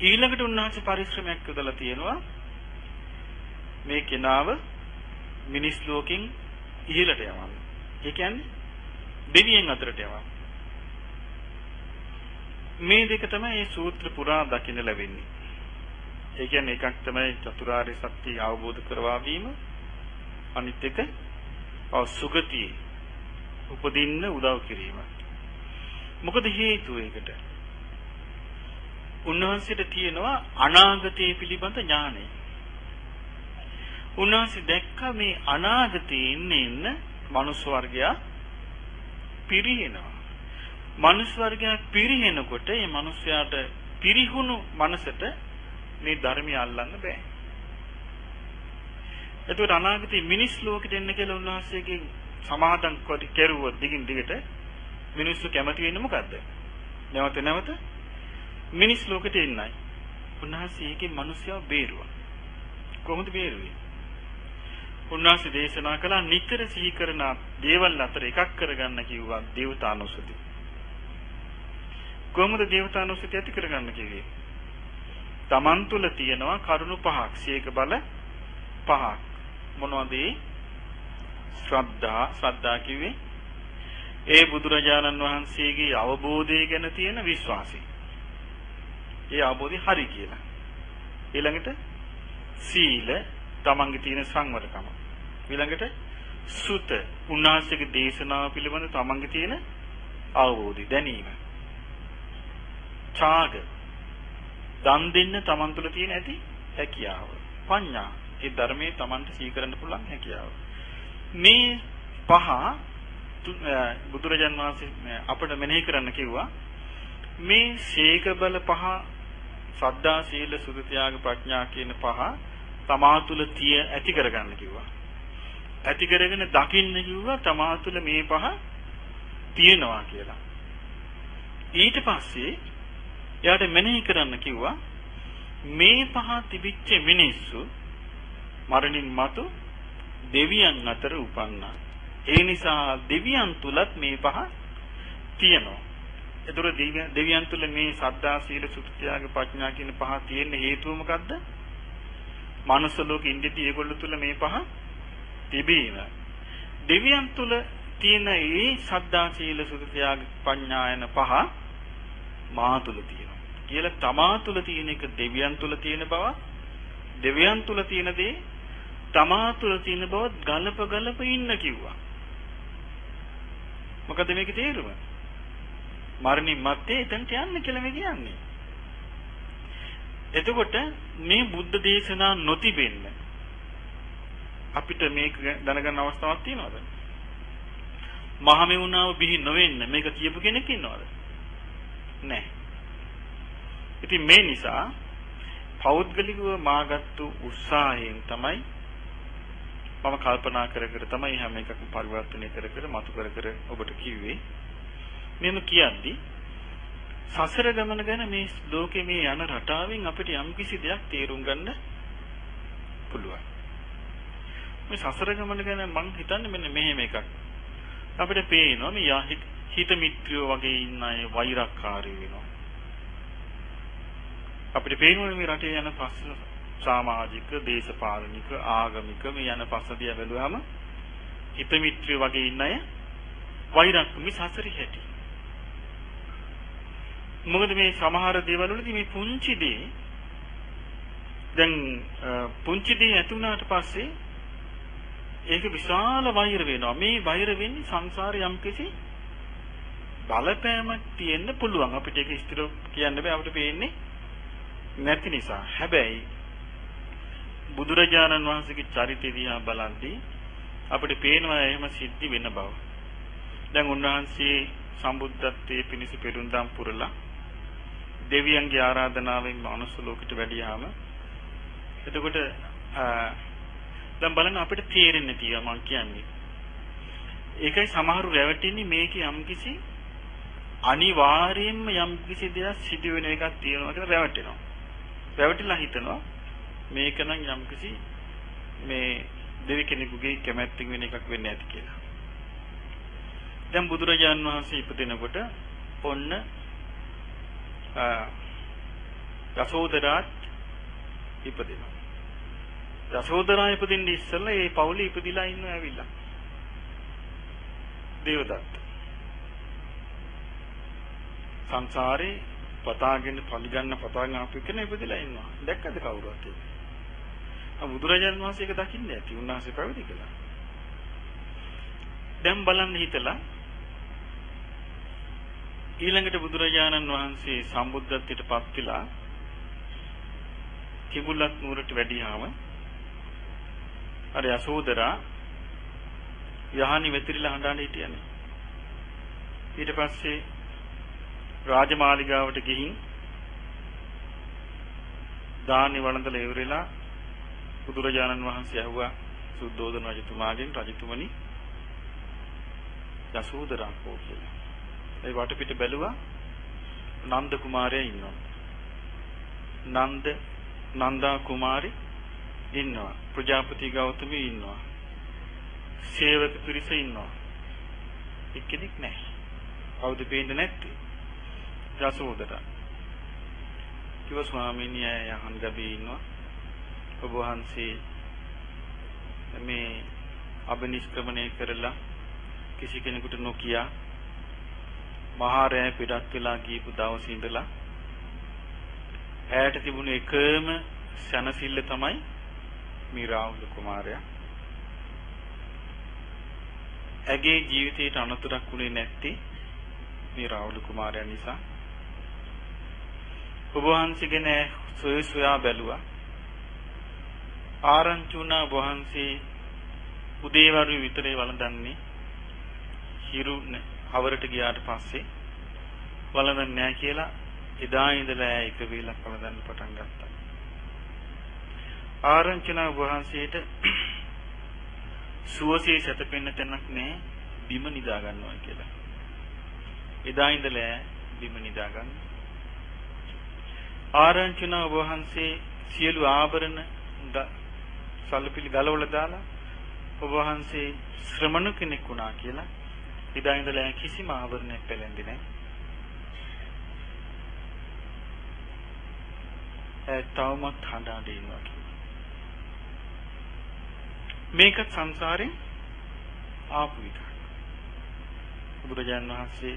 ඊළඟට උන්වහන්සේ පරිශ්‍රමයක් යොදලා තියෙනවා මේ කෙනාව මිනිස් ලෝකෙන් ඉහළට යවන්න. ඒ කියන්නේ දෙවියන් අතරට යවන්න. මේ දෙක තමයි මේ සූත්‍ර පුරා දකින්න ලැබෙන්නේ. ඒ කියන්නේ එකක් තමයි චතුරාර්ය සත්‍ය අවබෝධ කරවා වීම අනිත් එක සුගතියේ උපදින්න උදව් කිරීම. මොකද හේතුව ඒකට? උන්වහන්සේට තියෙනවා අනාගතය පිළිබඳ ඥානය. උන්වහන්සේ දැක්ක මේ අනාගතේ ඉන්න ඉන්න මනුස්ස වර්ගයා පිරිහෙනවා. මනුස්ස වර්ගයා පිරිහෙනකොට මේ මනුස්සයාට පිරිහුණු මනසට මේ ධර්මය අල්ලන්න බෑ. එතකොට අනාගතේ මිනිස් ලෝකෙට එන්න කියලා උන්වහන්සේගේ සමාදන් කොට කෙරුවොත් දිගින් දිගට මිනිස්සු කැමති වෙන්නේ මොකද්ද? නැවත නැවත මිනිස් ලෝකෙට එන්නයි. උන්වහන්සේ ඒකේ මිනිස්සුව බේරුවා. කොහොමද බේරුවේ? උන්වහන්සේ දේශනා කළා නිතර සිහි කරන දේවල් අතර එකක් කරගන්න කිව්වා දේවතානුස්සති. කොහොමද දේවතානුස්සති ඇති කරගන්න කිව්වේ? Taman තුල තියෙනවා කරුණු පහක්, සීක බල පහක්. මොනවද ඒ? ශ්‍රද්ධා ශ්‍රද්ධා කිව්වේ ඒ බුදුරජාණන් වහන්සේගේ අවබෝධය ගැන තියෙන විශ්වාසය. ඒ අවබෝධය හරි කියලා. ඊළඟට සීල තමන්ගේ තියෙන සංවරකම. ඊළඟට සුත උන්වහන්සේගේ දේශනාව පිළිබඳ තමන්ගේ තියෙන අවබෝධය දැනීම. ඡාග දන් දෙන්න තමන් තුළ තියෙන ඇති හැකියාව. පඤ්ඤා ඒ ධර්මයේ තමන්ට සීකරන්න පුළුවන් හැකියාව. මේ පහ බුදුරජාන් වහන්සේ අපට මෙනෙහි කරන්න කිව්වා මේ ශේක බල පහ සද්දා සීල සුදු ත්‍යාග ප්‍රඥා කියන පහ තමා තුළ තිය ඇති කරගන්න කිව්වා. ඇති කරගෙන දකින්න කිව්වා තමා තුළ මේ පහ තියෙනවා කියලා. ඊට පස්සේ එයාට මෙනෙහි කරන්න කිව්වා මේ පහ තිබිච්ච මිනිස්සු මරණින් මතු දෙවියන් අතර උපන්නා. ඒ නිසා දෙවියන් තුලත් මේ පහ තියෙනවා. ඒතර දෙවියන් තුල මේ සද්ධා සීල සුත්‍ත්‍යාග ප්‍රඥා කියන පහ තියෙන හේතුව මොකද්ද? මනුස්ස ලෝකෙ ඉඳිදී ඒගොල්ලෝ තුල මේ පහ තිබීම. දෙවියන් තුල තියෙන ඒ සද්ධා සීල සුත්‍ත්‍යාග ප්‍රඥා යන පහ මා තුල තියෙනවා. කියලා තමා තුල තියෙන එක දෙවියන් තුල තියෙන බව දෙවියන් තුල තියෙන දේ තමා තුළ තියෙන බව ගලප ගලප ඉන්න කිව්වා. මොකද මේකේ තේරුම? මරණින් මත්තේ එතනට යන්න කියලා මේ කියන්නේ. එතකොට මේ බුද්ධ දේශනා නොතිබෙන්න අපිට මේක දැනගන්න අවස්ථාවක් තියෙනවද? මහමෙවුනාව බිහි නොවෙන්න මේක කියපු කෙනෙක් ඉන්නවද? නැහැ. ඉතින් මේ නිසා පෞද්ගලිකව මාගත්තු උත්සාහයෙන් තමයි මම කල්පනා කර කර තමයි හැම එකක්ම පරිවර්තනය කර කර මතු කර කර ඔබට කිව්වේ. මෙහෙම කියද්දී සසර ගමන ගැන මේ ලෝකේ මේ යන රටාවෙන් අපිට යම්කිසි දෙයක් තේරුම් ගන්න පුළුවන්. මේ සසර ගමන ගැන මම හිතන්නේ මෙන්න මෙහෙම එකක්. අපිට පේනවා මේ හිත මිත්‍රයෝ වගේ ඉන්න අය වෛරක්කාරී වෙනවා. අපිට පේනවා මේ රටේ යන පස්ස සමාජික, දේශපාලනික, ආගමික මේ යන පස්සදිය බැලුවම හිත මිත්‍රය වගේ ඉන්න අය වෛරක්කමි සසරි හැටි. මොකද මේ සමහර දේවල් වලදී මේ පුංචි දේ දැන් පුංචි දේ ඇති වුණාට පස්සේ ඒක විශාල වෛර වෙනවා. මේ වෛර වෙන්නේ සංසාරේ යම්කිසි බලපෑමක් තියෙන්න පුළුවන්. අපිට ඒක ස්ථිර කියන්න බෑ. අපිට පේන්නේ නැති නිසා. හැබැයි බුදුරජාණන් වහන්සේගේ චරිතය දිහා බලද්දී අපිට පේනවා එහෙම සිද්ධි වෙන බව. දැන් උන්වහන්සේ සම්බුද්ධත්වයේ පිණිස පෙරුම්දම් පුරලා දෙවියන්ගේ ආරාධනාවෙන් මනුස්ස ලෝකෙට වැඩියාම එතකොට දැන් බලන්න අපිට තේරෙන්නේ තියෙනවා මම කියන්නේ. ඒකයි සමහරු රැවටෙන්නේ මේකේ යම්කිසි අනිවාර්යයෙන්ම යම්කිසි දෙයක් සිදු වෙන එකක් තියෙනවා කියලා රැවටෙනවා. රැවටිලා හිතනවා මේක නම් යම්කිසි මේ දෙවි කෙනෙකුගේ කැමැත්තෙන් වෙන එකක් වෙන්නේ නැති කියලා. දැන් බුදුරජාන් වහන්සේ ඉපදිනකොට ඔන්න යසෝදරාත් ඉපදිනවා. යසෝදරා ඉපදින්න ඉස්සෙල්ලා ඒ පවුලේ ඉපදිලා ඉන්නව ඇවිල්ලා. දේවදත්ත. සංසාරේ පතාගෙන පලිගන්න පතාගෙන ආපු කෙනෙක් ඉපදිලා ඉන්නවා. දැක්කද කවුරුත් ඒක? ආ බුදුරජාණන් වහන්සේ ඒක දකින්නේ නැති. උන්වහන්සේ පැවිදි කළා. දැන් බලන්න හිතලා ඊළඟට බුදුරජාණන් වහන්සේ සම්බුද්ධත්වයට පත් වෙලා කිඹුල්ලත් නුවරට වැඩියාම අර යසෝදරා යහනි වෙතිරිලා හඬාන හිටියනේ. ඊට පස්සේ රාජමාලිගාවට ගිහින් දානි වළඳලා ඉවරලා බුදුරජාණන් වහන්සේ ඇහුවා සුද්ධෝදන රජතුමාගෙන් රජතුමනි යසෝදරා කෝ කියලා. ඒ වටපිට බැලුවා නන්ද කුමාරයා ඉන්නවා. නන්ද නන්දා කුමාරි ඉන්නවා. ප්‍රජාපති ගෞතමී ඉන්නවා. සේවක පිරිස ඉන්නවා. එක්කෙනෙක් නැහැ. කවුද පේන්නේ නැත්තේ? යසෝදරා. කිව්ව ස්වාමීනි යහන් ගබේ ඉන්නවා. ඔබ වහන්සේ මේ අබනිෂ්ක්‍රමණය කරලා කිසි කෙනෙකුට නොකිය මහා රෑ පිටත් වෙලා ගියපු දවසේ ඉඳලා ඈට තිබුණ එකම සනසිල්ල තමයි මේ රාහුල කුමාරයා. ඇගේ ජීවිතයට අනතුරක් වුණේ නැත්තේ මේ රාහුල කුමාරයා නිසා. ඔබ වහන්සේගෙන සොය සොයා බැලුවා. ආරංචි වුණා වහන්සේ උදේවරු විතරේ වළඳන්නේ. හිරු හවරට ගියාට පස්සේ වළඳන්නේ නැහැ කියලා එදා ඉඳලා එක වේලක් වළඳන්න පටන් ගත්තා. ආරංචිනා වහන්සේට සුවසේ සැතපෙන්න තැනක් නැහැ බිම නිදා ගන්නවා කියලා. එදා ඉඳලා බිම නිදා ගන්න. ආරංචිනා වහන්සේ සියලු ආභරණ සල්පිලි ගලවලා දාලා ඔබ වහන්සේ ශ්‍රමණු කෙනෙක් වුණා කියලා එදා ඉඳලා කිසිම ආවරණයක් පැලෙන්නේ නැහැ. ඒ තවමත් හඬාඩ ඉන්නවා කියලා. මේක සංසාරේ ආපු එක. බුදුරජාණන් වහන්සේ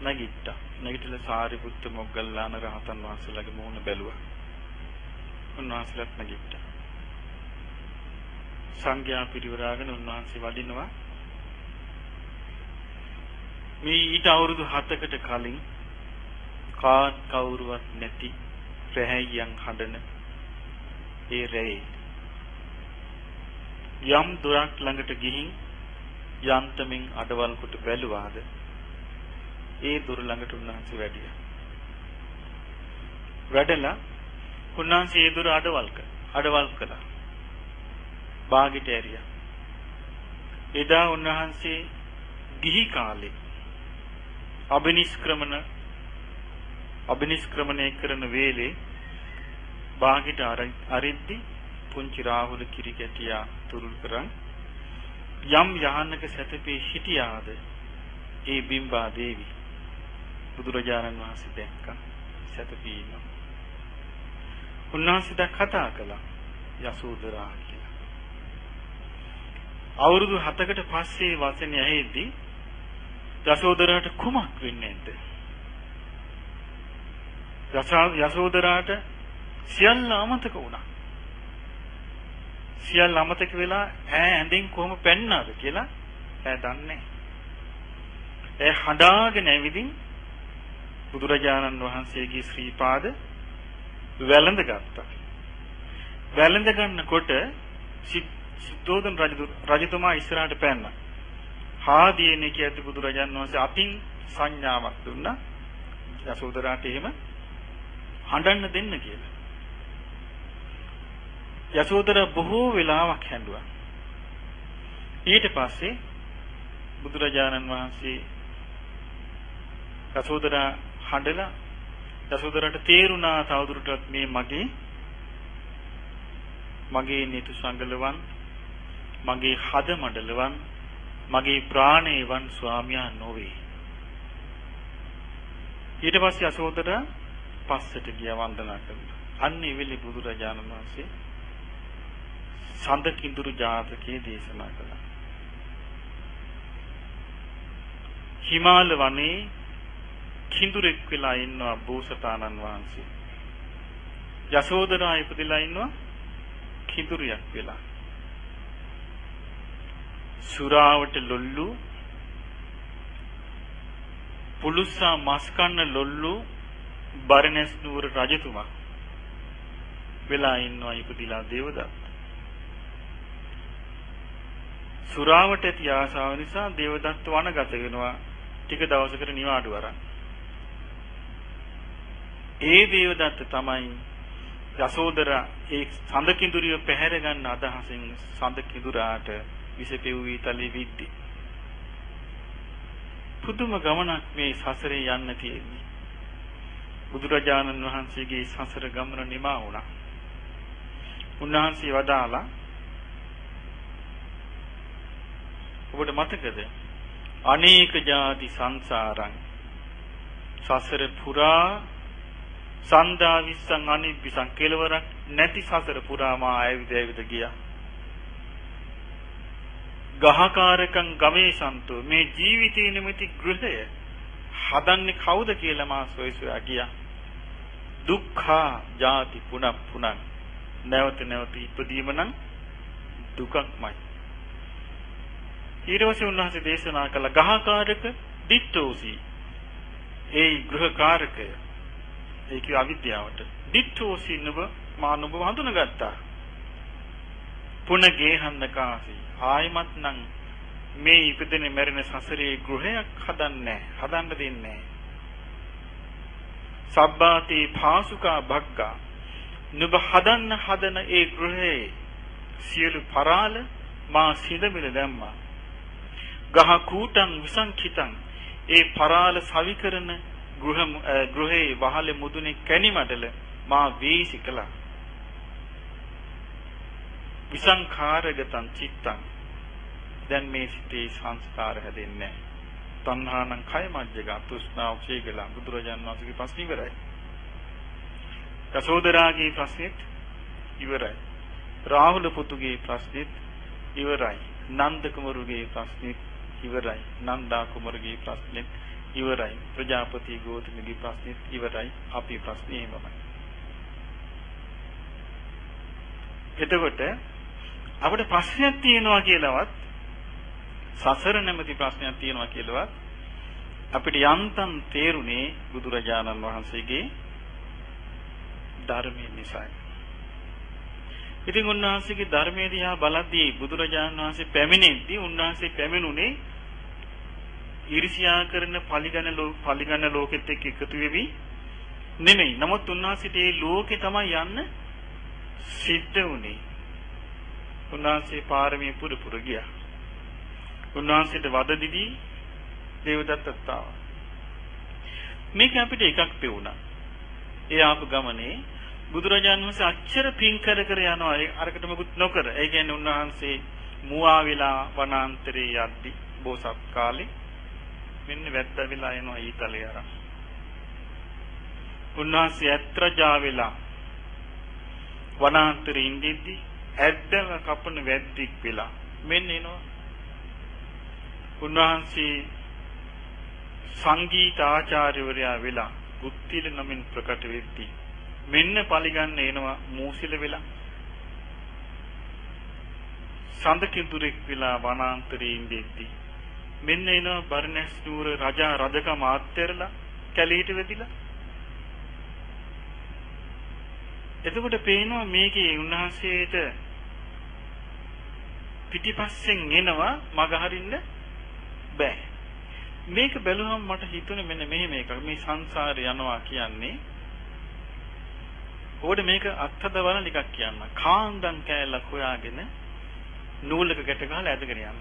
නැගිට්ටා. නැගිටලා සාරිපුත්ත මොග්ගල්ලාන රහතන් වහන්සේලාගේ මුහුණ බැලුවා. උන්වහන්සේලාත් නැගිට්ටා. සංඝයා පිරිවරාගෙන උන්වහන්සේ වඩිනවා මේ ඊට අවුරුදු 7කට කලින් කාත් කවුරුවත් නැති රැහැයියන් හඬන ඒ රැයේ යම් දොරක් ළඟට ගිහින් යන්තමින් අඩවල් කොට බැලුවාද ඒ දොර ළඟට උන්වහන්සේ වැඩියා. වැඩලා උන්වහන්සේ ඒ දොර අඩවල් අඩවල් කළා. බාගෙට ඇරියා. එදා උන්වහන්සේ ගිහි කාලේ අබිනිෂ්ක්‍රමන අබිනිෂ්ක්‍රමණය කරන වේලේ බාහිට අරිද්දි පුංචි රාහුල කිරිකැටියා තුරුල් කරන් යම් යහන්නක සැතපේ හිටියාද ඒ බිම්බා දේවි. බුදුරජාණන් වහන්සේ දැක්කා සැතපී ඉන්නවා. උන්වහන්සේ දැක් කතා කළා යසෝදරා කියලා. අවුරුදු 7කට පස්සේ වසනේ ඇහෙද්දී යසෝදරාට කුමක් වෙන්නේ නැද්ද? යසෝදරාට සියල්ල අමතක වුණා. සියල්ල අමතක වෙලා ඈ ඇඳෙන් කොහොම පැන්නාද කියලා ඈ දන්නේ. ඒ හඬාගෙන ඇවිදින් බුදුරජාණන් වහන්සේගේ ශ්‍රී පාද වැළඳ ගත්තා. වැළඳ ගන්නකොට සිද්ධෝදන රජතුමා ඉස්සරහට පැන්නා. හාදීනේ කියති බුදුරජාන් වහන්සේ අතින් සංඥාවක් දුන්නා යසෝදරාට එහෙම හඬන්න දෙන්න කියලා. යසෝදරා බොහෝ වෙලාවක් හැඬුවා. ඊට පස්සේ බුදුරජාණන් වහන්සේ යසෝදරා හඬලා යසෝදරට තේරුණා තවදුරටත් මේ මගේ මගේ නිතු සංගලවන් මගේ හද මඩලවන් මගේ ප්‍රාණේවන් ස්වාමියා නොවේ ඊට පස්සේ යසෝදරා පස්සට ගියා වන්දනා කරලා අන්න එවෙලේ බුදුරජාණන් වහන්සේ සඳ කිඳුරු ජාතකයේ දේශනා කළා හිමාල වනයේ කිඳුරෙක් වෙලා ඉන්නවා බෝසතාණන් වහන්සේ. යසෝදරා ඉපදිලා ඉන්නවා කිඳුරියක් වෙලා. සුරාවට ලොල්ලු පුලුස්සා මස් කන්න ලොල්ලු බරණැස් නුවර රජතුමා වෙලා ඉන්නවා ඉපදිලා දේවදත්ත. සුරාවට ඇති ආසාව නිසා දේවදත්ත වනගත වෙනවා ටික දවසකට නිවාඩු අරන්. ඒ දේවදත්ත තමයි යසෝදරා ඒ සඳ කිඳුරිය පැහැර ගන්න අදහසින් සඳ කිඳුරාට විස පෙව්වී තලේ විද්දි. පුදුම ගමනක් මේ සසරේ යන්න තියෙන්නේ. බුදුරජාණන් වහන්සේගේ සසර ගමන නිමා වුණා. උන්වහන්සේ වදාලා ඔබට මතකද? අනේක ಜಾති සංසාරං සසර පුරා සන්දා විස්සං අනිබ්බිසං කෙලවරක් නැති සසර පුරා මා ඇවිද ඇවිද ගියා. ගහකාරකම් ගමේ සන්තෝ මේ ජීවිතේ නිමිති ගෘහය හදන්නේ කවුද කියලා මා සොය සොයා ගියා. දුක්ඛා ජාති පුනක් පුනක් නැවත නැවත ඉපදීම නම් දුකක්මයි. ඊට පස්සේ උන්වහන්සේ දේශනා කළ ගහකාරක දිට්ඨෝසි. ඒ ගෘහකාරකය. ඒ කිය අවිද්‍යාවට. දිට්ඨෝසි නුඹ මා නුඹ හඳුනගත්තා. පුන ගේහන්න කාසි. ආයමත් නම් මේ ඉපදෙන මැරෙන සසරේ ගෘහයක් හදන්නේ හදන්න දෙන්නේ සබ්බාති පාසුකා භග්ගා. නුඹ හදන්න හදන ඒ ගෘහයේ සියලු පරාල මා සිඳමිල දැම්මා. ගහ කූටං විසංඛිතං. ඒ පරාල සවි කරන ගෘහ ගෘහේ වහලේ මුදුනේ කැණිමඩල මා වීසි කළා. විසංඛාරගතං චිත්තං. දැන් මේ සිතේ සංස්කාර හැදෙන්නේ තණ්හානම් කය මජ්ජක තෘෂ්ණාව ක්ෂේගලා බුදුරජාන් වහන්සේගේ ප්‍රශ්න ඉවරයි යසෝදරාගේ ප්‍රශ්නෙත් ඉවරයි රාහුල පුතුගේ ප්‍රශ්නෙත් ඉවරයි නන්ද කුමරුගේ ප්‍රශ්නෙත් ඉවරයි. නන්දා කුමරගේ ප්‍රශ්නෙත් ඉවරයි. ප්‍රජාපති ගෝතමගේ ප්‍රශ්නෙත් ඉවරයි. අපේ ප්‍රශ්නේ එහෙමයි. එතකොට අපිට ප්‍රශ්නයක් තියෙනවා කියලාවත් සසර නැමැති ප්‍රශ්නයක් තියෙනවා කියලාවත් අපිට යන්තම් තේරුනේ බුදුරජාණන් වහන්සේගේ ධර්මයෙන් නිසායි. ඉතින් උන්වහන්සේගේ ධර්මයේ දිහා බලද්දී බුදුරජාණන් වහන්සේ පැමිණෙද්දී උන්වහන්සේ පැමිණුනේ ඊර්ෂ්‍යා කරන පලිගන පලිගන ලෝකෙත් එක්ක එකතු වෙවි නෙමෙයි. නමුත් උන්වහන්සේට මේ ලෝකේ තමයි යන්න සිද්ධ වුනේ. උන්වහන්සේ පාරමී පුර පුර ගියා. උන්වහන්සේට වද දිදී දේවදත්තත් ආවා. මේක අපිට එකක් පෙවුණා. ඒ ආපු ගමනේ බුදුරජාණන් වහන්සේ අච්චර පින් කර කර යනවා අරකට මොකුත් නොකර. ඒ කියන්නේ උන්වහන්සේ මුවා වෙලා වනාන්තරේ යද්දි බෝසත් කාලේ මෙන්න වැද්ද වෙලා එනවා ඊතලේ අරන්. උන්වහන්සේ ඇත්‍රජා වෙලා වනාන්තරේ ඉඳිද්දි ඇද්දම කපන වැද්දික් වෙලා මෙන්න එනවා. උන්වහන්සේ සංගීත ආචාර්යවරයා වෙලා ගුත්තිල නමින් ප්‍රකට වෙද්දී මෙන්න පරිගන්න එනවා මූසිල වෙලා. සඳ කිඳුරෙක් වෙලා වනාන්තරයේ ඉඳෙද්දී මෙන්න එනවා බර්ණස් නුවර රජා රජකම ආත්තරලා කැලීට වෙදිලා. එතකොට පේනවා මේකේ උන්වහන්සේට පිටිපස්සෙන් එනවා මග හරින්න බෑ. මේක බැලුවම මට හිතුනේ මෙන්න මෙහෙම එකක්. මේ සංසාරේ යනවා කියන්නේ ඕඩ මේක අත්හදවල ටිකක් කියන්න. කාන්දම් කෑල්ලක් හොයාගෙන නූලක ගැට ගහලා ඇදගෙන යන්න.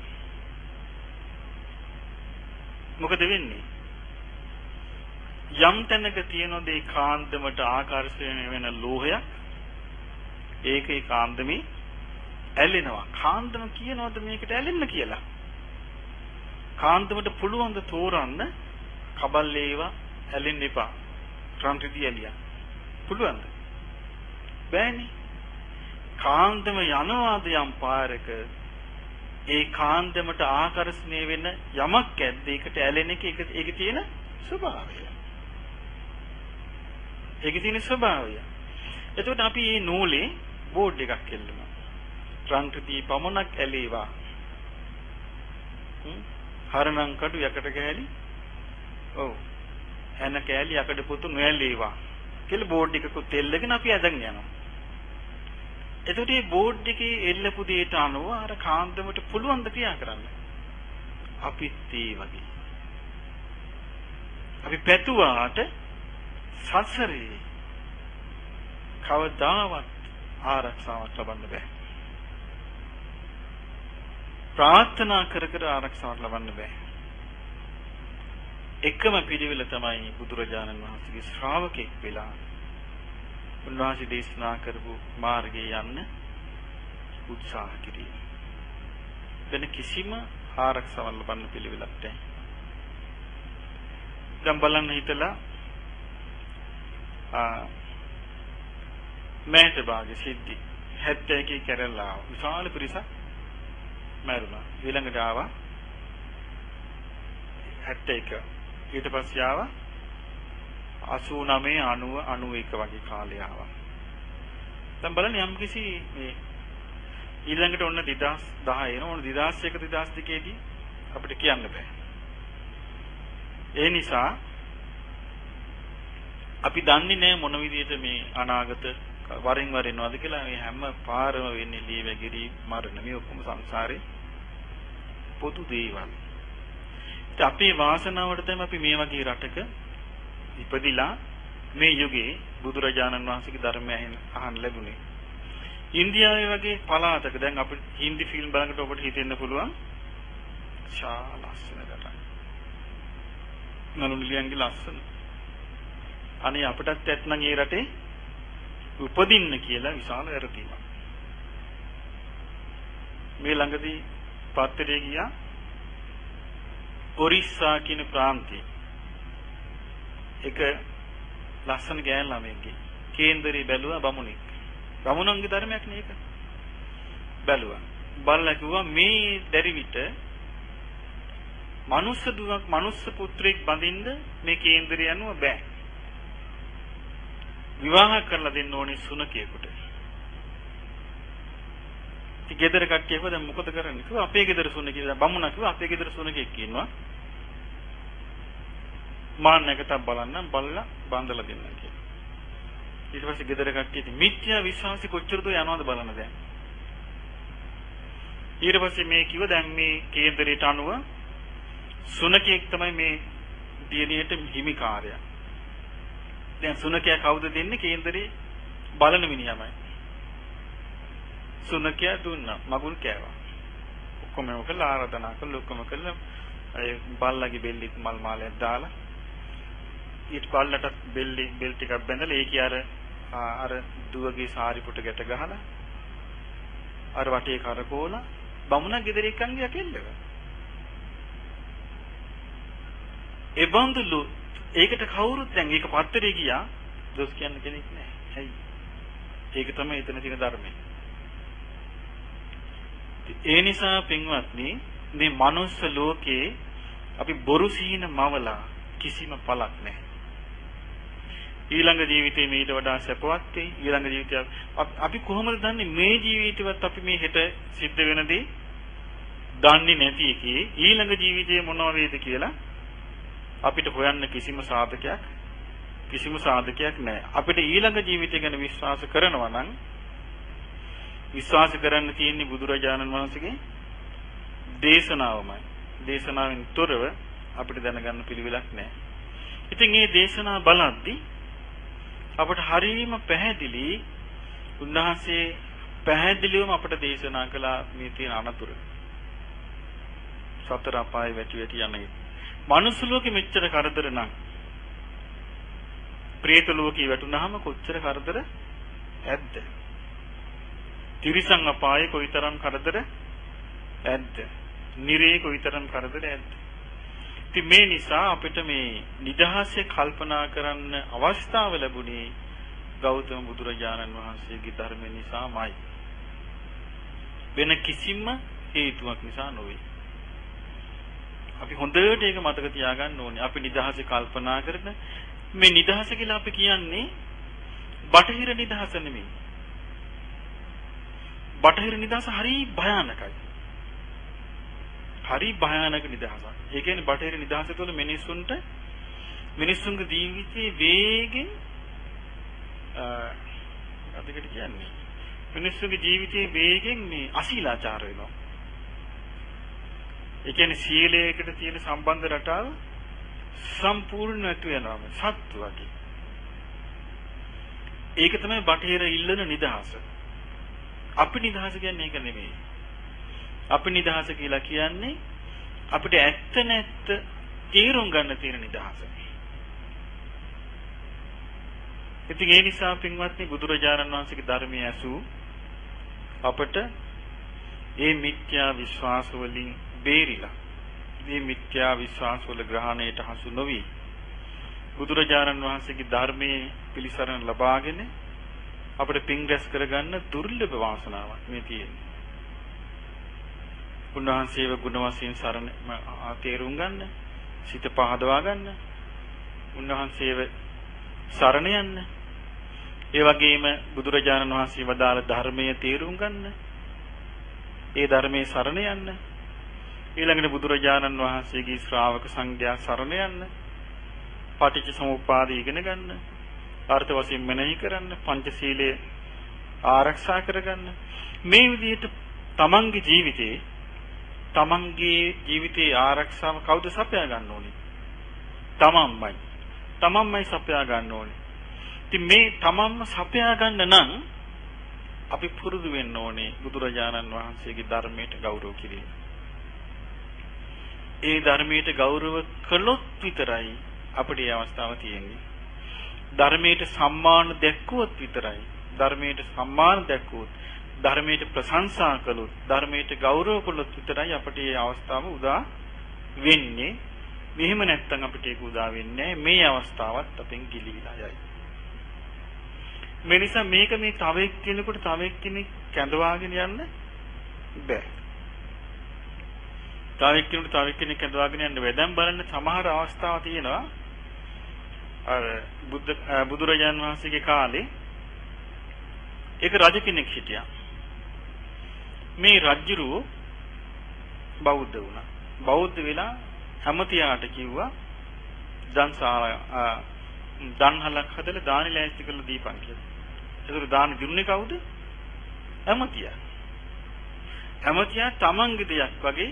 මොකද වෙන්නේ? යම් තැනක තියෙනද ඒ කාන්දමට ආකර්ෂණය වෙන ලෝහයක් ඒක ඒ කාන්දමේ ඇලෙනවා. කාන්දම කියනවද මේකට ඇලෙන්න කියලා? කාන්දමට පුළුවන් ද තෝරන්න කබල් ඒවා ඇලෙන්න එපා. ට්‍රන්ටිටි ඇලියා. පුළුවන්ද? බෑනේ. කාන්දම යනවාද යම් පාරක ඒ කාන්දමට ආකර්ෂණය වෙන යමක් ඇද්ද ඒකට ඇලෙන එක ඒකේ තියෙන ස්වභාවය. ඒකේ තියෙන ස්වභාවය. එතකොට අපි මේ නූලේ බෝඩ් එකක් එල්ලනවා. ට්‍රන්ක්ටි පමණක් ඇලේවා. හරණම් කඩු යකට ගෑලි. ඔව්. හැන කෑලි යකඩ පුතු නොඇලේවා. කියලා බෝඩ් එකකුත් එල්ලගෙන අපි ඇදගෙන යනවා. එතකොට මේ බෝඩ් එකේ එල්ලපු දෙයට අනුව අර කාන්දමට පුළුවන් ද ක්‍රියා කරන්න. අපිත් ඒ වගේ. අපි පැතුවාට සසරේ කවදාවත් ආරක්ෂාවක් ලබන්න බෑ. ප්‍රාර්ථනා කර කර ආරක්ෂාවක් ලබන්න බෑ. එකම පිළිවෙල තමයි බුදුරජාණන් වහන්සේගේ ශ්‍රාවකෙක් වෙලා උන්වහන්සේ දේශනා කරපු මාර්ගයේ යන්න උත්සාහ කිරීම. වෙන කිසිම ආරක්ෂාවක් ලබන්න පිළිවෙලක් නැහැ. දැන් බලන්න හිතලා ආ මෑත භාගයේ සිද්ධි 71 කැරලා විශාල පිරිසක් මැරුණා. ඊළඟට ආවා 71. ඊට පස්සේ ආවා 89 90 91 වගේ කාලය ආවා. දැන් බලන්න යම්කිසි මේ ඊළඟට ඔන්න 2010 එන ඔන්න 2001 2002 දී අපිට කියන්න බෑ. ඒ නිසා අපි දන්නේ නැහැ මොන විදිහට මේ අනාගත වරින් වර එනවද කියලා මේ හැම පාරම වෙන්නේ දී වැගිරි මරණ මේ ඔක්කොම සංසාරේ පොදු දේවල්. ඉතින් අපේ වාසනාවට තමයි අපි මේ වගේ රටක ඉපදිලා මේ යුගයේ බුදුරජාණන් වහන්සේගේ ධර්මය අහන්න ලැබුණේ. ඉන්දියාවේ වගේ පළාතක දැන් අපිට හින්දි ෆිල්ම් බලනකොට ඔබට හිතෙන්න පුළුවන් ශා ලස්සන රටක්. නළුනිලියන්ගේ ලස්සන. අනේ අපිටත් ඇත්නම් ඒ රටේ උපදින්න කියලා විශාල වැරදීමක්. මේ ළඟදී පත්තරේ ගියා ඔරිස්සා කියන ප්‍රාන්තයේ එක ලස්සන ගෑන් ළමයෙක්ගේ කේන්දරේ බැලුවා බමුණෙක්. බමුණන්ගේ ධර්මයක් නේ ඒක. බැලුවා. බලලා කිව්වා මේ දැරිවිට මනුස්ස දුවක් මනුස්ස පුත්‍රයෙක් බඳින්න මේ කේන්දරය යනුව බෑ. විවාහ කරලා දෙන්න ඕනේ සුනකයෙකුට. ඉතින් ගෙදර කට්ටිය කිව්වා දැන් මොකද කරන්නේ? කිව්වා අපේ ගෙදර සුනකෙක් කියලා බමුණා කිව්වා අපේ ගෙදර සුනකෙක් ඉන්නවා. මාන්න එකතක් බලන්න බලලා බඳලා දෙන්න කියලා. ඊට පස්සේ ගෙදර කට්ටිය ඉතින් මිත්‍යා විශ්වාසي කොච්චරද යනවද බලන්න දැන්. ඊට පස්සේ මේ කිව්ව දැන් මේ කේන්දරයට අනුව සුනකයෙක් තමයි මේ දියණියට හිමිකාරයා. දැන් සුනකයා කවුද දෙන්නේ කේන්දරේ බලන මිනිහමයි. සුනකයා දුන්නා මගුල් කෑවා. ඔක්කොම ඔකලා ආරාධනා කළා ඔක්කොම කළා ඒ බල්ලගේ බෙල්ලෙත් මල් මාලයක් දාලා ඊට පල්ලට බෙල්ලි බෙල් ටිකක් බැඳලා ඒකේ අර අර දුවගේ සාරි පුට ගැට ගහලා අර වටේ කරකෝලා බමුණා ගෙදර එක්කන් ගියා කෙල්ලව. ඒ බඳුලු ඒකට කවුරුත් දැන් ඒක පත්තරේ ගියා දොස් කියන්න කෙනෙක් නැහැ. ඇයි? ඒක තමයි එතන තියෙන ධර්මය. ඒ නිසා පින්වත්නි මේ මනුස්ස ලෝකේ අපි බොරු සීන මවලා කිසිම පළක් නැහැ. ඊළඟ ජීවිතේ මීට වඩා සැපවත් වෙයි. ඊළඟ ජීවිතය අපි කොහොමද දන්නේ මේ ජීවිතවත් අපි මේ හෙට සිද්ධ වෙන දේ දන්නේ නැති එකේ ඊළඟ ජීවිතේ මොනවා වේද කියලා අපිට හොයන්න කිසිම සාධකයක් කිසිම සාධකයක් නැහැ. අපිට ඊළඟ ජීවිතය ගැන විශ්වාස කරනවා නම් විශ්වාස කරන්න තියෙන්නේ බුදුරජාණන් වහන්සේගේ දේශනාවමයි. දේශනාවෙන් තොරව අපිට දැනගන්න පිළිවෙලක් නැහැ. ඉතින් මේ දේශනා බලද්දී අපට හරීම පැහැදිලි උන්වහන්සේ පැහැදිලිවම අපට දේශනා කළා මේ තියෙන අනතුරු. සතර අපාය වැටි වැටි යන්නේ. මනුස්ස ලෝකෙ මෙච්චර කරදර නම් പ്രേත ලෝකෙ වැටුනහම කොච්චර කරදර ඇද්ද? තිරිසන් අපායේ කොයිතරම් කරදර ඇද්ද? නිරේ කොයිතරම් කරදර ඇද්ද? ඉතින් මේ නිසා අපිට මේ නිදහසේ කල්පනා කරන්න අවස්ථාව ලැබුණේ ගෞතම බුදුරජාණන් වහන්සේගේ ධර්ම නිසාමයි. වෙන කිසිම හේතුවක් නිසා නොවේ. අපි හොඳට ඒක මතක තියාගන්න ඕනේ. අපි නිදහසේ කල්පනා කරන මේ නිදහස කියලා අපි කියන්නේ බටහිර නිදහස නෙමෙයි. බටහිර නිදහස හරි භයානකයි. හරි භයානක නිදහසක්. ඒ කියන්නේ බටහිර නිදහස තුළ මිනිස්සුන්ට මිනිස්සුන්ගේ ජීවිතේ වේගෙන් අදිකට කියන්නේ මිනිස්සුගේ ජීවිතේ වේගෙන් මේ අශීලාචාර වෙනවා. ඒ කියන්නේ සීලයකට තියෙන සම්බන්ධ රටාව සම්පූර්ණ නැතු වෙනවා සත්තු වගේ. ඒක තමයි බටහිර ඉල්ලන නිදහස. අපි නිදහස කියන්නේ ඒක නෙමෙයි. අපි නිදහස කියලා කියන්නේ අපිට ඇත්ත නැත්ත තේරුම් ගන්න තියෙන නිදහස. ඉතින් ඒ නිසා පින්වත්නි බුදුරජාණන් වහන්සේගේ ධර්මයේ ඇසූ අපට ඒ මිත්‍යා විශ්වාස වලින් බේරිලා මේ මිත්‍යා විශ්වාස වල ග්‍රහණයට හසු නොවි බුදුරජාණන් වහන්සේගේ ධර්මයේ පිළිසරණ ලබාගෙන අපිට පින් රැස් කරගන්න දුර්ලභ වාසනාවක් මේ තියෙන්නේ. උන්වහන්සේව ගුණ වශයෙන් සරණ තේරුම් ගන්න, සිත පහදවා ගන්න, උන්වහන්සේව සරණ යන්න. ඒ වගේම බුදුරජාණන් වහන්සේ වදාළ ධර්මයේ තේරුම් ගන්න. ඒ ධර්මයේ සරණ යන්න. ඊළඟට බුදුරජාණන් වහන්සේගේ ශ්‍රාවක සංඝයා සරණ යන්න. පටිච්ච සමුප්පාද ඉගෙන ගන්න. අර්ථ වශයෙන් මෙනෙහි කරන්න. පංචශීලයේ ආරක්ෂා කරගන්න. මේ විදිහට තමන්ගේ ජීවිතේ තමන්ගේ ජීවිතයේ ආරක්ෂාව කවුද සපයා ගන්න ඕනේ? තමන්මයි. තමන්මයි සපයා ගන්න ඕනේ. ඉතින් මේ තමන්ම සපයා ගන්න නම් අපි පුරුදු වෙන්න ඕනේ බුදුරජාණන් වහන්සේගේ ධර්මයට ගෞරව කිරීම. ඒ ධර්මයට ගෞරව කළොත් විතරයි අපිට මේ අවස්ථාව තියෙන්නේ. ධර්මයට සම්මාන දැක්කුවොත් විතරයි ධර්මයට සම්මාන දැක්කුවොත් ධර්මයට ප්‍රශංසා කළොත් ධර්මයට ගෞරව කළොත් විතරයි අපිට මේ අවස්ථාව උදා වෙන්නේ. මෙහෙම නැත්නම් අපිට ඒක උදා වෙන්නේ මේ අවස්ථාවත් අපෙන් ගිලිහිලා යයි. මේ නිසා මේක මේ තව එක්කෙනෙකුට තව එක්කෙනෙක් කැඳවාගෙන යන්න බෑ. තව එක්කෙනෙකුට තව එක්කෙනෙක් කැඳවාගෙන යන්න බෑ. දැන් බලන්න සමහර අවස්ථා තියෙනවා අර බුද්ධ බුදුරජාන් වහන්සේගේ කාලේ ඒක රජ කෙනෙක් හිටියා. මේ රජුරු බෞද්ධ වුණා. බෞද්ධ වෙලා හැමතියාට කිව්වා දන්සාලා දන්හලක් හදලා දානි ලෑස්ති කරලා දීපන් කියලා. ඒතර දාන දුන්නේ කවුද? ඇමතියා. ඇමතියා තමන්ගේ දෙයක් වගේ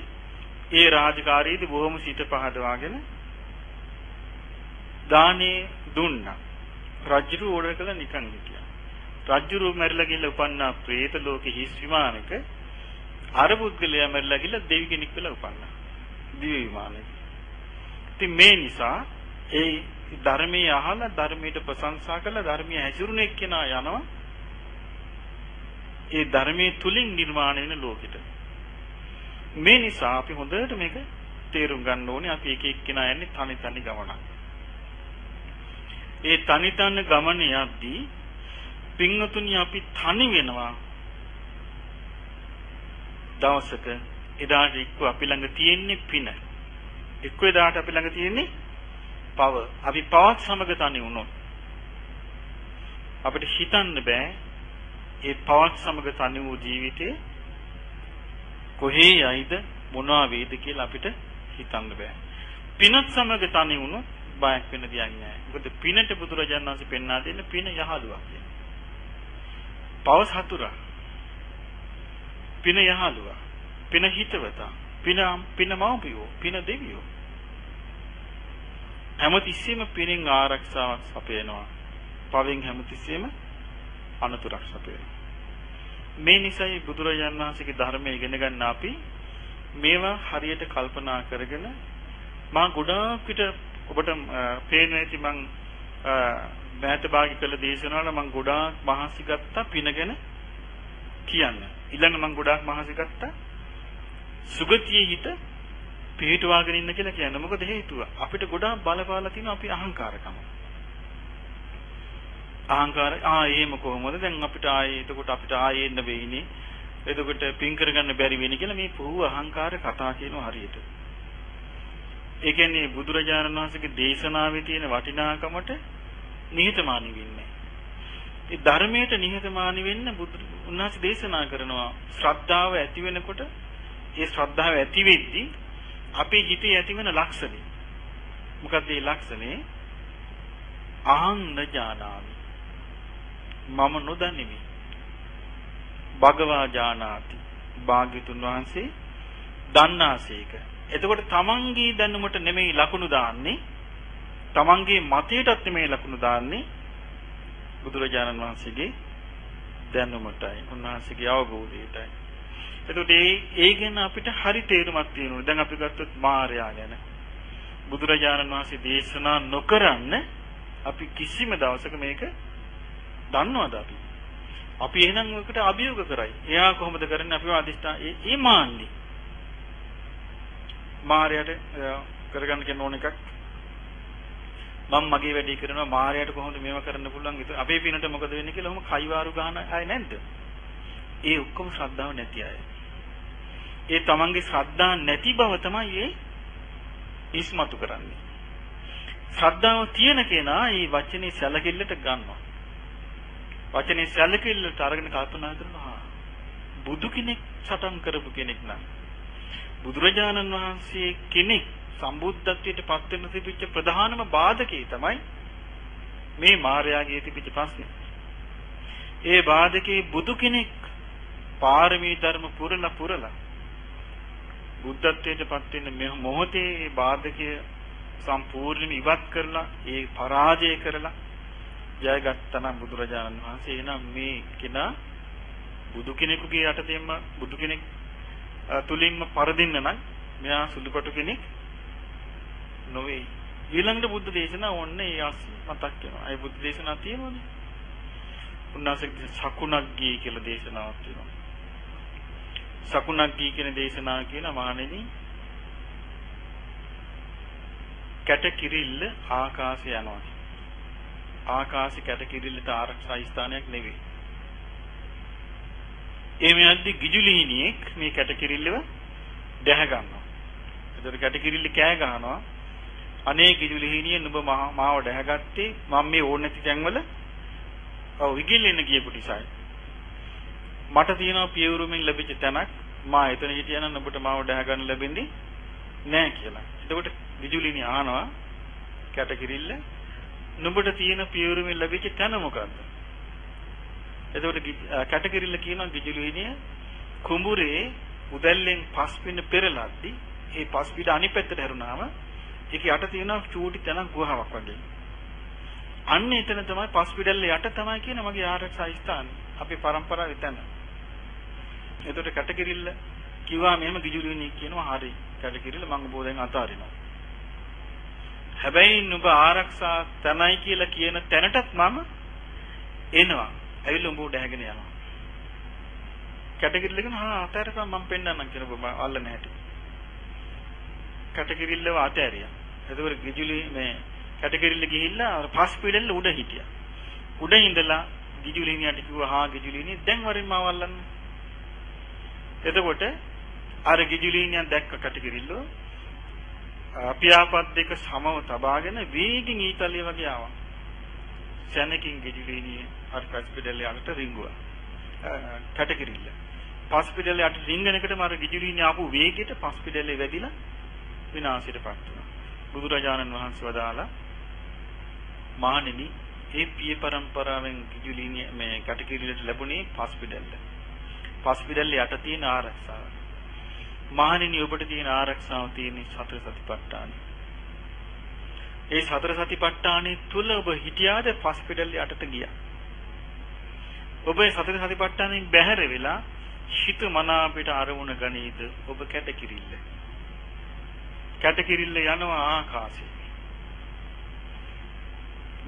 ඒ රාජකාරියේදී බොහොම සිත පහදවාගෙන දානේ දුන්නා. රජුරු ඕඩර් කළා නිකන් හිටියා. රජුරු මැරිලා ගිහලා උපන්නා പ്രേත ලෝකෙ හිස් විමානක අර පුද්ගලයා මැරිලා ගිහලා දෙවි කෙනෙක් වෙලා උපන්නා. දිව්‍ය විමානයක. ඉතින් මේ නිසා ඒ ධර්මයේ අහලා ධර්මයට ප්‍රශංසා කරලා ධර්මයේ හැසිරුණ එක්කෙනා යනවා ඒ ධර්මයේ තුලින් නිර්මාණය වෙන ලෝකෙට මේ නිසා අපි හොඳට මේක තේරුම් ගන්න ඕනේ. අපි එක එක්කෙනා යන්නේ තනි තනි ගමනක්. ඒ තනි තනි ගමන යද්දී පින්වතුනි අපි තනි වෙනවා. දවසක එදාට එක්ක අපි ළඟ තියෙන්නේ පින. එක්ක එදාට අපි ළඟ තියෙන්නේ පව. අපි පවත් සමග තනි වුණොත් අපිට හිතන්න බෑ ඒ පවත් සමග තනි වූ ජීවිතේ කොහේ යයිද මොනවා වේද කියලා අපිට හිතන්න බෑ පිනත් සමග තනි වුණොත් බයක් වෙන්න දෙයක් නෑ මොකද පිනට බුදුරජාණන් වහන්සේ පෙන්වා දෙන්න පින යහළුවක් කියන්නේ පව සතුරා පින යහළුවා පින හිතවතා පින පින මව්පියෝ, පින දෙවියෝ. හැමතිස්සෙම පිනෙන් ආරක්ෂාවක් සපයනවා. පවෙන් හැමතිස්සෙම අනතුරක් සපයනවා. මේ නිසයි බුදුරජාන් වහන්සේගේ ධර්මය ඉගෙන ගන්න අපි මේවා හරියට කල්පනා කරගෙන මා ගොඩාක් විට ඔබට පේන ඇති මං මෑත භාගි කළ දේශනාවල මං ගොඩාක් මහසි ගත්තා පිනගෙන කියන්න. ඊළඟ මං ගොඩාක් මහසි ගත්තා සුගතියේ හිත පිහිටවාගෙන ඉන්න කියලා කියන්න. මොකද හේතුව අපිට ගොඩාක් බලපාලා තියෙන අපි අහංකාරකම. අහංකාර ආ එහෙම කොහොමද දැන් අපිට ආයේ එතකොට අපිට ආයේ එන්න වෙයිනේ. එතකොට පින් කරගන්න බැරි වෙන්නේ කියලා මේ පුහු අහංකාර කතා කියනවා හරියට. ඒ කියන්නේ බුදුරජාණන් වහන්සේගේ දේශනාවේ තියෙන වටිනාකමට නිහතමානී වෙන්නේ. ඒ ධර්මයට නිහතමානී වෙන්න බුදු උන්වහන්සේ දේශනා කරනවා ශ්‍රද්ධාව ඇති වෙනකොට ඒ ශ්‍රද්ධාව ඇති වෙද්දී අපේ හිතේ ඇතිවන ලක්ෂණේ මොකක්ද මේ ලක්ෂණේ අහං නජානාමි මම නොදනිමි භගවා ජානාති භාග්‍යතුන් වහන්සේ දන්නාසේක එතකොට තමන්ගේ දැනුමට නෙමෙයි ලකුණු දාන්නේ තමන්ගේ මතයටත් නෙමෙයි ලකුණු දාන්නේ බුදුරජාණන් වහන්සේගේ දැනුමටයි උන්වහන්සේගේ අවබෝධයටයි එතකොට ඒ ඒ ගැන අපිට හරි තේරුමක් තියෙනවා. දැන් අපි ගත්තොත් මාර්යා ගැන. බුදුරජාණන් වහන්සේ දේශනා නොකරන්න අපි කිසිම දවසක මේක දන්නවද අපි? අපි එහෙනම් ඔකට අභියෝග කරයි. එයා කොහොමද කරන්නේ අපිව අදිෂ්ඨාන ඒ ඒ මාන්නේ. මාර්යාට කරගන්න කියන ඕන එකක් මම මගේ වැඩේ කරනවා මාර්යාට කොහොමද මේව කරන්න පුළුවන්? අපේ පිනට මොකද වෙන්නේ කියලා ඔහොම කයිවාරු ගන්න අය නැද්ද? ඒ ඔක්කොම ශ්‍රද්ධාව නැති අය. ඒ තමන්ගේ ශ්‍රද්ධා නැති බව තමයි ඒ ඉස්මතු කරන්නේ. ශ්‍රද්ධාව තියෙන කෙනා මේ වචනේ සැලකිල්ලට ගන්නවා. වචනේ සැලකිල්ලට අරගෙන කල්පනා කරනවා බුදු කෙනෙක් සටන් කරපු කෙනෙක් නම් බුදුරජාණන් වහන්සේ කෙනෙක් සම්බුද්ධත්වයට පත් වෙන තිබිච්ච ප්‍රධානම බාධකේ තමයි මේ මායාවේ තිබිච්ච ප්‍රශ්නේ. ඒ බාධකේ බුදු කෙනෙක් පාරමී ධර්ම පුරලා පුරලා බුද්ධත්වයට පත් වෙන මේ මොහොතේ මේ බාධකය සම්පූර්ණයෙන් ඉවත් කරලා ඒ පරාජය කරලා ජයගත්තා නම් බුදුරජාණන් වහන්සේ එනම් මේ කෙනා බුදු කෙනෙකුගේ යටතේම බුදු කෙනෙක් තුලින්ම පරදින්න නම් මෙයා සුළුපටු කෙනෙක් නොවේ ඊළඟට බුද්ධ දේශනා ඕන්නේ ඒ ආස් මතක් වෙනවා. ඒ බුද්ධ දේශනා තියෙනවනේ. උන්වහන්සේ සකුණක් ගියේ කියලා දේශනාවක් තියෙනවා. සකුණක්ගී කියන දේශනා කියන මහණෙනි කැට කිරිල්ල ආකාශය යනවා. ආකාශي කැට කිරිල්ලට ආරක්ෂා ස්ථානයක් නෙවෙයි. ඒ මෙයන්දි ගිජුලිහිනියෙක් මේ කැට කිරිල්ලව දැහ ගන්නවා. ඒතර කැට කිරිල්ල කෑ ගහනවා. අනේ ගිජුලිහිනිය නුඹ මාව දැහැගත්තේ මම මේ ඕන නැති තැන්වල ඔව් විගිල්ලෙන්න ගියපු නිසායි. මට තියෙනවා පියවරුමින් ලැබිච්ච තැනක් මා එතන හිටියනම් ඔබට මාව දැහ ගන්න ලැබෙන්නේ නැහැ කියලා. එතකොට විජුලිනි අහනවා කැටකිරිල්ල නුඹට තියෙන පියවරුමින් ලැබිච්ච තැන මොකද්ද? එතකොට කැටකිරිල්ල කියනවා විජුලිනිය කුඹුරේ උදැල්ලෙන් පස් පින්න පෙරලද්දි ඒ පස් පිට අනිත් පැත්තට හැරුණාම ඒක යට තියෙන චූටි තැනක් ගුහාවක් වගේ. අන්න එතන තමයි පස් පිටල්ල යට තමයි කියන මගේ ආරක්ෂා ස්ථානය. අපේ પરම්පරාවේ තැන. එතකොට කැටකිරිල්ල කිව්වා මෙහෙම ගිජුලිනික් කියනවා හරි. කැටකිරිල්ල මම ඔබ දැන් අතාරිනවා. හැබැයි නුඹ ආරක්ෂා තනයි කියලා කියන තැනටත් මම එනවා. ඇවිල්ලා උඹ උඩ හැගෙන යනවා. කැටකිරිල්ල කියන හා අතාරපන් මම පෙන්නන්නම් කියන ඔබ අල්ල නැහැටි. කැටකිරිල්ලව අතෑරියා. එතකොට ගිජුලි මේ කැටකිරිල්ල ගිහිල්ලා පස් පීඩෙල්ල උඩ හිටියා. උඩ ඉඳලා ගිජුලිනියට කිව්වා හා ගිජුලිනිය දැන් වරින් මාව අල්ලන්න. එතකොට අර ගිජුලීනියන් දැක්ක කටකිරිල්ලෝ පියාපත් දෙක සමව තබාගෙන වේගින් ඊතලිය වගේ ආවා. සැනකින් ගිජුලීනිය අර පස්පිඩල් යට රිංගුවා. කටකිරිල්ල. පස්පිඩල් යට රිංගනකටම අර ගිජුලීනිය ආපු වේගයට පස්පිඩල්ේ වැදිලා විනාශයටපත් වුණා. බුදුරජාණන් වහන්සේ වදාලා මානෙනි ඒ පිය પરම්පරාවෙන් ගිජුලීනිය මේ කටකිරිල්ලට ලැබුණේ පස්පිඩල්ල. පස්පිඩල් යට තියෙන ආරක්ෂාව. මහණෙනි ඔබට තියෙන ආරක්ෂාව තියෙන සතර සතිපට්ඨානෙ. ඒ සතර සතිපට්ඨානෙ තුල ඔබ හිටියාද හොස්පිටල් යටට ගියා. ඔබ සතර සතිපට්ඨානෙන් බැහැර වෙලා හිත මන අපිට අරමුණ ගනීද ඔබ කැටකිරිල්ල. කැටකිරිල්ල යනවා ආකාශේ.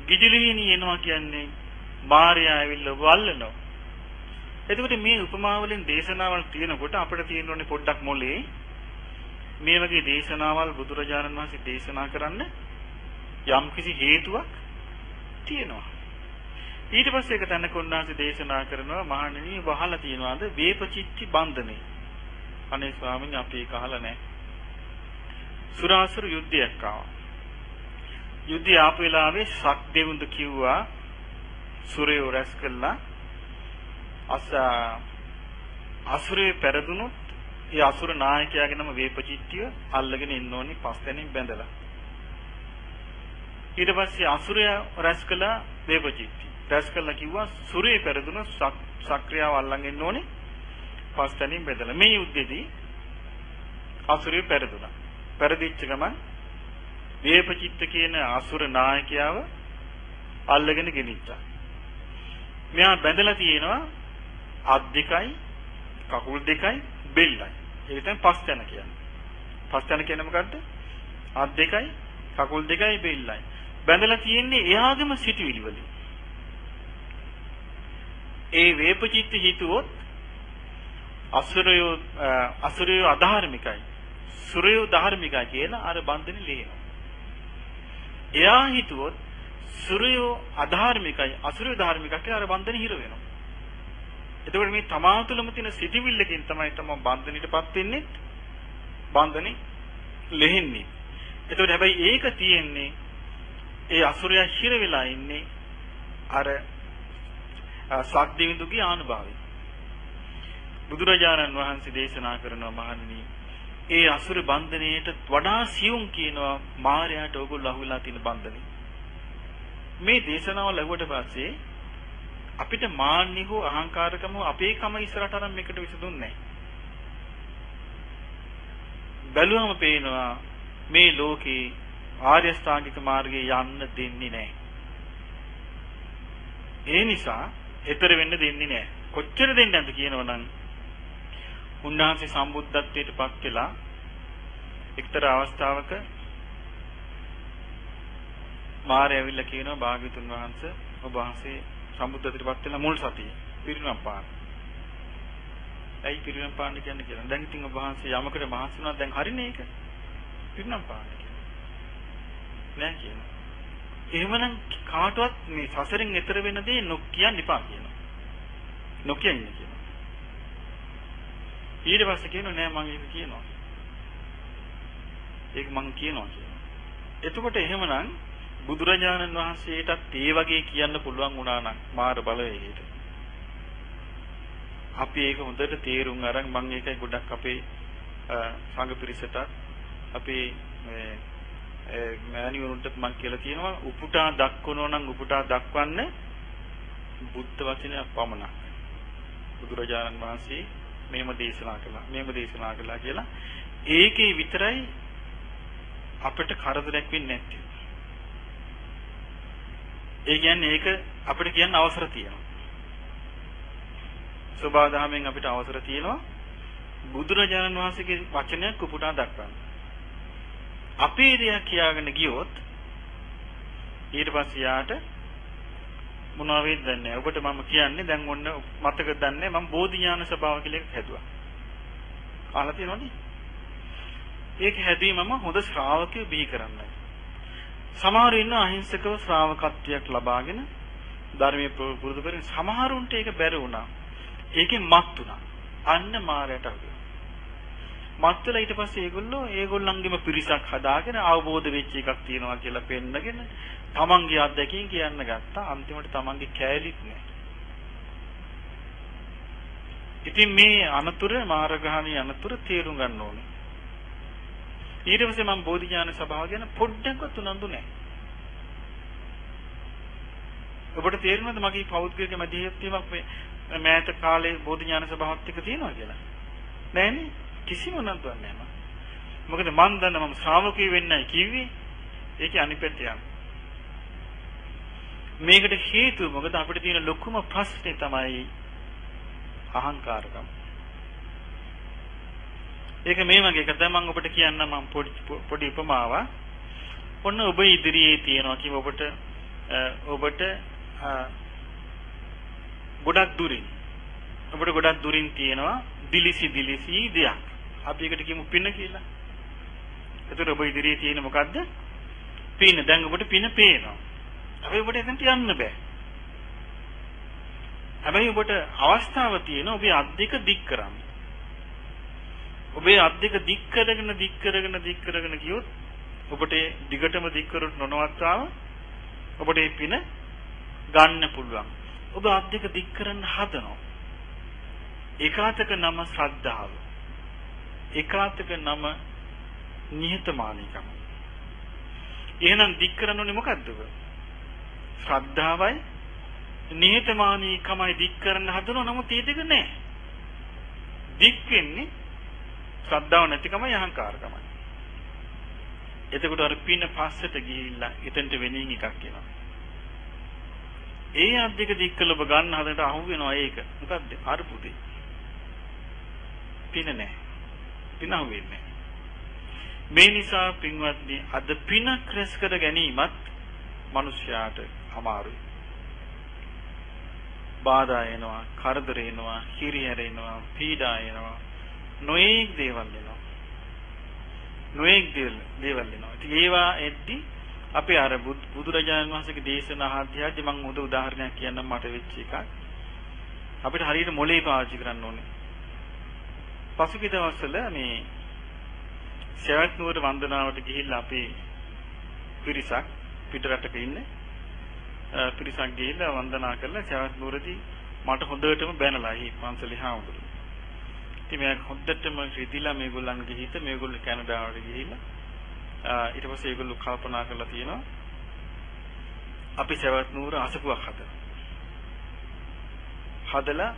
ගිජලිහිණි එනවා කියන්නේ මාර්යා ඇවිල්ලා වල්ලනවා. එතකොට මේ උපමාවලින් දේශනාවල් තියෙනකොට අපිට තියෙන්න ඕනේ පොඩ්ඩක් මොලේ මේ වගේ දේශනාවල් බුදුරජාණන් වහන්සේ දේශනා කරන්න යම්කිසි හේතුවක් තියෙනවා. ඊට පස්සේ එක තැනක උන්වහන්සේ දේශනා කරනවා මහණෙනි වහලා තියනවාද වේපචිත්ති බන්ධනේ. අනේ ස්වාමීන් අපි ඒක අහලා නැහැ. සුරාසුර යුද්ධයක් ආවා. යුද්ධය ආපු වෙලාවේ සක් දෙවුන්ද කිව්වා සුරයෝ රැස් කළා අස අසුරේ පෙරදුනොත් ඒ අසුර නායකයාගේ නම වේපචිත්තිය අල්ලගෙන ඉන්න ඕනි පස්තැනින් බැඳලා. ඊට පස්සේ අසුරයා රැස් කළා වේපචිත්ති රැස් කළා කිව්වා සුරේ පෙරදුනොත් සක්‍රියාව අල්ලන් ඉන්න ඕනි පස්තැනින් බැඳලා. මේ යුද්ධෙදී අසුරේ පෙරදුනා. පෙරදිච්ච ගමන් වේපචිත්ත කියන අසුර නායකයාව අල්ලගෙන ගෙනිච්චා. මෙයා බැඳලා තියෙනවා අත් දෙකයි කකුල් දෙකයි බෙල්ලයි. ඒක තමයි පස් යන කියන්නේ. පස් යන කියන්නේ මොකද්ද? අත් දෙකයි කකුල් දෙකයි බෙල්ලයි. බැඳලා තියෙන්නේ එයාගේම සිටිවිලි වලින්. ඒ වේපචිත්ත හිතුවොත් අසුරයෝ අසුරයෝ අධාර්මිකයි. සුරයෝ ධාර්මිකයි කියලා අර බන්ධනේ ලියනවා. එයා හිතුවොත් සුරයෝ අධාර්මිකයි අසුරයෝ ධාර්මිකයි කියලා අර බන්ධනේ හිර වෙනවා. එතකොට මේ තමා තුළම තියෙන සිටිවිල්ලකින් තමයි තම බන්ධනෙටපත් වෙන්නේ. බන්ධනේ ලෙහෙන්නේ. එතකොට හැබැයි ඒක තියෙන්නේ ඒ අසුරයා හිර වෙලා ඉන්නේ අර සක්දිවිඳුගේ ආනුභාවය. බුදුරජාණන් වහන්සේ දේශනා කරනවා මහණනි ඒ අසුර බන්ධනයේට වඩා සියුම් කියනවා මායයට ඕගොල්ලෝ අහුවෙලා තියෙන බන්ධනේ. මේ දේශනාව ලැබුවට පස්සේ අපිට මාන්නි හෝ අහංකාරකම හෝ අපේ කම ඉස්සරහට අරන් මේකට විසඳුන්නේ බැලුවම පේනවා මේ ලෝකේ ආර්ය ස්ථාංගික මාර්ගයේ යන්න දෙන්නේ නැහැ. ඒ නිසා හෙතර වෙන්න දෙන්නේ නැහැ. කොච්චර දෙන්නේ නැද්ද කියනවනම් උන්වහන්සේ සම්බුද්ධත්වයට පත් වෙලා එක්තරා අවස්ථාවක මාරය ඇවිල්ලා කියනවා භාග්‍යතුන් වහන්සේ ඔබ වහන්සේ සම්බුද්ධත්වයටපත් වෙන මුල් සතියේ පිරිනම් පාන. ඇයි පිරිනම් පාන්න කියන්නේ කියලා. දැන් ඉතින් ඔබ වහන්සේ යමකට මහන්සි වුණා දැන් හරිනේ ඒක. පිරිනම් පාන්න කියලා. නෑ කියනවා. එහෙමනම් කාටවත් මේ සසරෙන් එතර වෙන දේ නොකියන්න එපා කියනවා. නොකිය ඉන්න කියනවා. ඊට පස්සේ කියනවා නෑ මම ඒක කියනවා. ඒක මං කියනවා කියනවා. එතකොට එහෙමනම් බුදුරජාණන් වහන්සේටත් ඒ වගේ කියන්න පුළුවන් වුණා නම් මාර බලවේගයට. අපි ඒක හොඳට තේරුම් අරන් මම ඒකයි ගොඩක් අපේ සංඝ පිරිසට අපේ මේ මෑණිවරුන්ටත් මම කියලා තියෙනවා උපුටා දක්වනෝ නම් උපුටා දක්වන්න බුද්ධ වචනයක් පමණක්. බුදුරජාණන් වහන්සේ මේම දේශනා කළා. මේම දේශනා කළා කියලා ඒකේ විතරයි අපිට කරදරයක් වෙන්නේ නැත්තේ. ඒ කියන්නේ ඒක අපිට කියන්න අවසර තියෙනවා. සෝබා දහමෙන් අපිට අවසර තියෙනවා බුදුරජාණන් වහන්සේගේ වචනයක් උපුටා දක්වන්න. අපේ දෙයක් කියාගෙන ගියොත් ඊට පස්සේ යාට මොනවා වෙයිද දන්නේ ඔබට මම කියන්නේ දැන් ඔන්න මතක දන්නේ මම බෝධි ඥාන සභාව කියලා එකක් හැදුවා. අහලා තියෙනවනේ. ඒක හැදීමම හොඳ ශ්‍රාවකයෝ බිහි කරන්නයි. සමහර ඉන්න අහිංසකව ශ්‍රාවකත්වයක් ලබාගෙන ධර්මයේ පුරුදු කරගෙන සමහරුන්ට ඒක බැරි වුණා. ඒකෙන් මත් වුණා. අන්න මායයට අහුවෙනවා. මත් වෙලා ඊට පස්සේ ඒගොල්ලෝ ඒගොල්ලන්ගේම පිරිසක් හදාගෙන අවබෝධ වෙච්ච එකක් තියෙනවා කියලා පෙන්නගෙන තමන්ගේ අත්දැකීම් කියන්න ගත්තා. අන්තිමට තමන්ගේ කෑලිත් නෑ. ඉතින් මේ අනතුර මාර්ගහානි අනතුර තේරුම් ගන්න ඕනේ. ඊට පස්සේ මම බෝධි ඥාන සභාව ගැන පොඩ්ඩක්වත් උනන්දු නැහැ. ඔබට තේරෙනවද මගේ පෞද්ගලික මැදිහත්වීමක් මේ මෑත කාලේ බෝධි ඥාන සභාවත් එක්ක තියෙනවා කියලා? නෑනේ. කිසිම උනන්දුවක් නැහැ මම. මොකද මන් දන්න මම ශ්‍රාවකී වෙන්නයි කිව්වේ. ඒකේ අනිත් පැත්ත යන්න. මේකට හේතුව මොකද අපිට තියෙන ලොකුම ප්‍රශ්නේ තමයි අහංකාරකම. ඒක මේ වගේ එකක් දැන් මම ඔබට කියන්න මම පොඩි පොඩි උපමාවක්. ඔන්න ඔබ ඉදිරියේ තියෙනවා කිව්ව ඔබට ඔබට ගොඩක් දුරින් ඔබට ගොඩක් දුරින් තියෙනවා දිලිසි දිලිසි දෙයක්. අපි ඒකට කියමු පින කියලා. එතකොට ඔබ ඉදිරියේ තියෙන මොකද්ද? පින. දැන් ඔබට පින පේනවා. හැබැයි ඔබට එතනට යන්න බෑ. හැබැයි ඔබට අවස්ථාව තියෙන ඔබේ අත් දෙක දික් කරන්න. ඔබේ අත් දෙක දික් කරගෙන දික් කරගෙන දික් කරගෙන ගියොත් ඔබට දිගටම දික් කරුත් නොනවත්තාම ඔබට මේ පින ගන්න පුළුවන්. ඔබ අත් දෙක දික් කරන්න හදනවා. ඒකාතක නම ශ්‍රද්ධාව. ඒකාතක නම නිහතමානීකම. එහෙනම් දික් කරන්න ඕනේ මොකද්ද ඔබ? ශ්‍රද්ධාවයි නිහතමානීකමයි දික් කරන්න හදනවා නමුත් ඒ දෙක නැහැ. දික් වෙන්නේ ශ්‍රද්ධාව නැතිකමයි අහංකාරකමයි. එතකොට අර පින පස්සට ගිහිල්ලා එතනට වෙනින් එකක් එනවා. ඒ අද්දික දික් කළ ඔබ ගන්න හදනට අහු වෙනවා ඒක. මොකද්ද? අරුපුදේ. පින නැහැ. පින අහු වෙන්නේ මේ නිසා පින්වත්නි අද පින ක්‍රස් කර ගැනීමත් මිනිස්යාට අමාරුයි. බාධා එනවා, කරදර එනවා, හිරිහැර එනවා, පීඩා එනවා. නොඑක් දේවල් එනවා. නොඑක් දේවල් එනවා. ඉතින් ඒවා එද්දි අපි අර බුදුරජාණන් වහන්සේගේ දේශනා අහද්දී මම උද උදාහරණයක් කියන්නම් මට වෙච්ච එකක්. අපිට හරියට මොලේ පාවිච්චි කරන්න ඕනේ. පසුගිය දවස්වල මේ සවැත් නුවර වන්දනාවට ගිහිල්ලා අපි පිරිසක් පිටරටක ඉන්නේ පිරිසක් ගිහිල්ලා වන්දනා කරලා සවැත් නුවරදී මට හොඳටම බැනලා හි පන්සලේ හාමුදුරුවෝ. ඉතින් මම හොඳටම රිදිලා මේගොල්ලන්ගේ හිත මේගොල්ලෝ කැනඩාවට ගිහිල්ලා ඊට පස්සේ ඒගොල්ලෝ කල්පනා කරලා තියෙනවා අපි සවැත් නුවර අසපුවක් හදලා. හදලා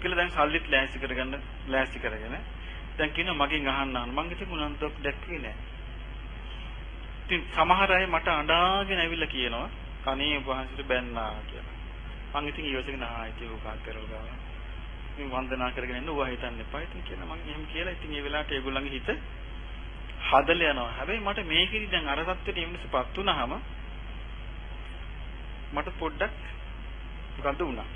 කියලා දැන් සල්ලිත් ලෑස්ති කරගන්න ලෑස්ති කරගෙන දැන් කියනවා මගෙන් අහන්න අහන්න මං ඉතින් උනන්දුවක් දැක්කේ නෑ. ඉතින් සමහර අය මට අඬාගෙන ඇවිල්ලා කියනවා කණේ වහන්සේට බැන්නා කියලා. මං ඉතින් ඊවසගෙන ආ ඉතින් උකා කරලා ගාවා. ඉතින් වන්දනා කරගෙන ඉන්න ඌවා හිතන්න එපා. ඉතින් කියලා මං එහෙම කියලා ඉතින් ඒ වෙලාවට ඒගොල්ලන්ගේ හිත හදලා යනවා. හැබැයි මට මේකෙදි දැන් අර தත්ත්වයට එමුණසපත් වුණාම මට පොඩ්ඩක් මොකද්ද වුණා.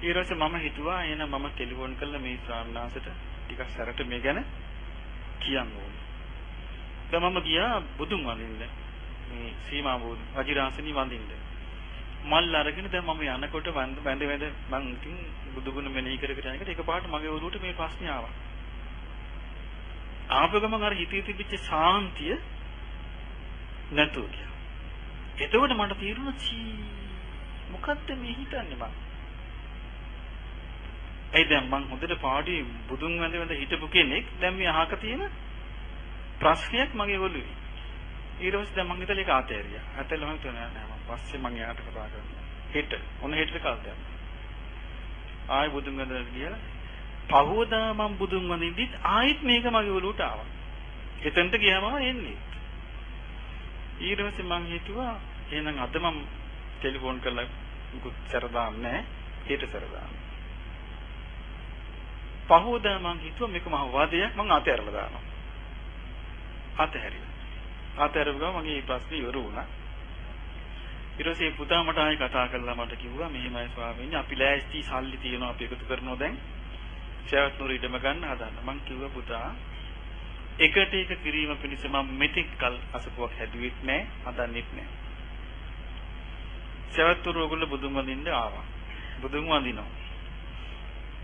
ඊට පස්සේ මම හිතුවා එහෙනම් මම ටෙලිෆෝන් කරලා මේ ස්වාමීන් වහන්සේට ටිකක් සැරට මේ ගැන කියන්න ඕනේ. දැන් මම ගියා බුදුන් වඳින්න. මේ සීමා බුදු වජිරාසනි වඳින්න. මල් අරගෙන දැන් මම යනකොට වැඳ වැඳ වැඳ මං ඉතින් බුදුගුණ මෙනෙහි කර කර යනකොට එකපාරට මගේ ඔළුවට මේ ප්‍රශ්නේ ආවා. ආපු ගමන් අර හිතේ තිබිච්ච සාන්තිය නැතුව ගියා. එතකොට මට තීරුණා චී මොකද්ද මේ හිතන්නේ මං? ඒ දැන් මං හොඳට පාඩි බුදුන් වැඳ වැඳ හිටපු කෙනෙක් දැන් මේ අහක තියෙන ප්‍රශ්නයක් මගේ ඔළුවේ. ඊට පස්සේ දැන් මං හිතලා ඒක ආතෑරියා. ඇතැල්ල මං හිතුවා නෑ නෑ මං පස්සේ මං එයාට කතා කරනවා. හෙට ඔන්න හෙට කාලේ ආයි බුදුන් වැඳලා කියලා පහවදා මං බුදුන් වඳින්දිත් ආයෙත් මේක මගේ ඔළුවට ආවා. එතනට ගියාම එන්නේ. ඊට පස්සේ මං හිතුවා එහෙනම් අද මං ටෙලිෆෝන් කරලා මුකුත් සැර දාන්නේ නැහැ. හෙට සැර දාන්න. පහවදා මං හිතුවා මේක මහ වාදයක් මං අතහැරලා දානවා. අතහැරියා. අතහැරුවා මගේ මේ ප්‍රශ්නේ ඉවර වුණා. ඊට පස්සේ පුතා මට ආයෙ කතා කරලා මට කිව්වා මෙහෙමයි ස්වාමීනි අපි ලෑස්ති සල්ලි තියනවා අපි එකතු කරනවා දැන්. ෂෑවත් නුර ඉඩම ගන්න හදන්න. මං කිව්වා පුතා එකට එක කිරීම පිණිස මම මෙතෙක් කල් අසපුවක් හැදුවෙත් නැහැ, හදන්නෙත් නැහැ. ෂෑවත් නුර ඕගොල්ලෝ බුදුන් වඳින්න ආවා. බුදුන් වඳිනවා.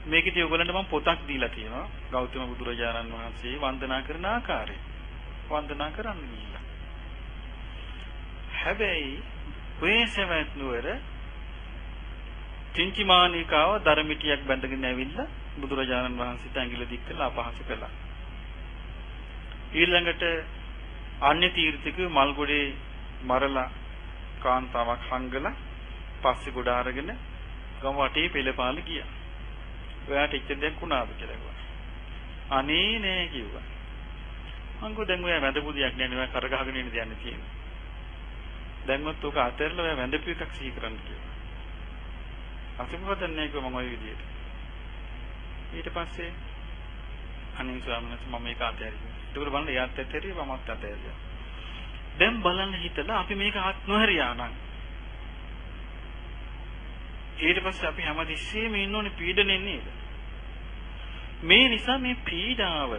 මේකදී ඔයගලන්ට මම පොතක් දීලා තියෙනවා ගෞතම බුදුරජාණන් වහන්සේ වන්දනා කරන ආකාරය. වන්දනා කරන්න ගිහිල්ලා. හැබැයි වේසවත් නුවර චින්චිමානිකාව ධර්මිටියක් බැඳගෙන ඇවිල්ලා බුදුරජාණන් වහන්සේට ඇඟිල්ල දික් කළා අපහාස කළා. ඊළඟට අන්‍ය තීර්ථික මල්ගොඩේ මරලා කාන්තාවක් හංගලා පස්සේ ගොඩ අරගෙන ගම වටේ පෙළපාල ගියා. ඔයාට ඉච්ච දෙයක් වුණාද කියලා කිව්වා. අනේ නෑ කිව්වා. මං කිව්වා දැන් ඔයා වැඳපු දෙයක් නෑ නේ ඔයා කර ගහගෙන ඉන්න දෙයක් තියෙන්නේ. දැන්වත් උක අතහැරලා ඔයා වැඳපු එකක් සිහි කරන්න කිව්වා. අතිපවදන්නේ කිව්වා මම ওই විදියට. ඊට පස්සේ අනින් ස්වාමීන් වහන්සේ මම මේක අතහැරියා. ඒකට බලන්න එයාත් අතහැරියා මමත් අතහැරියා. දැන් බලන්න හිතලා අපි මේක අත් නොහැරියා නම් ඊට පස්සේ අපි හැමතිස්සෙම ඉන්න ඕනේ පීඩනේ නේද? මේ නිසා මේ පීඩාව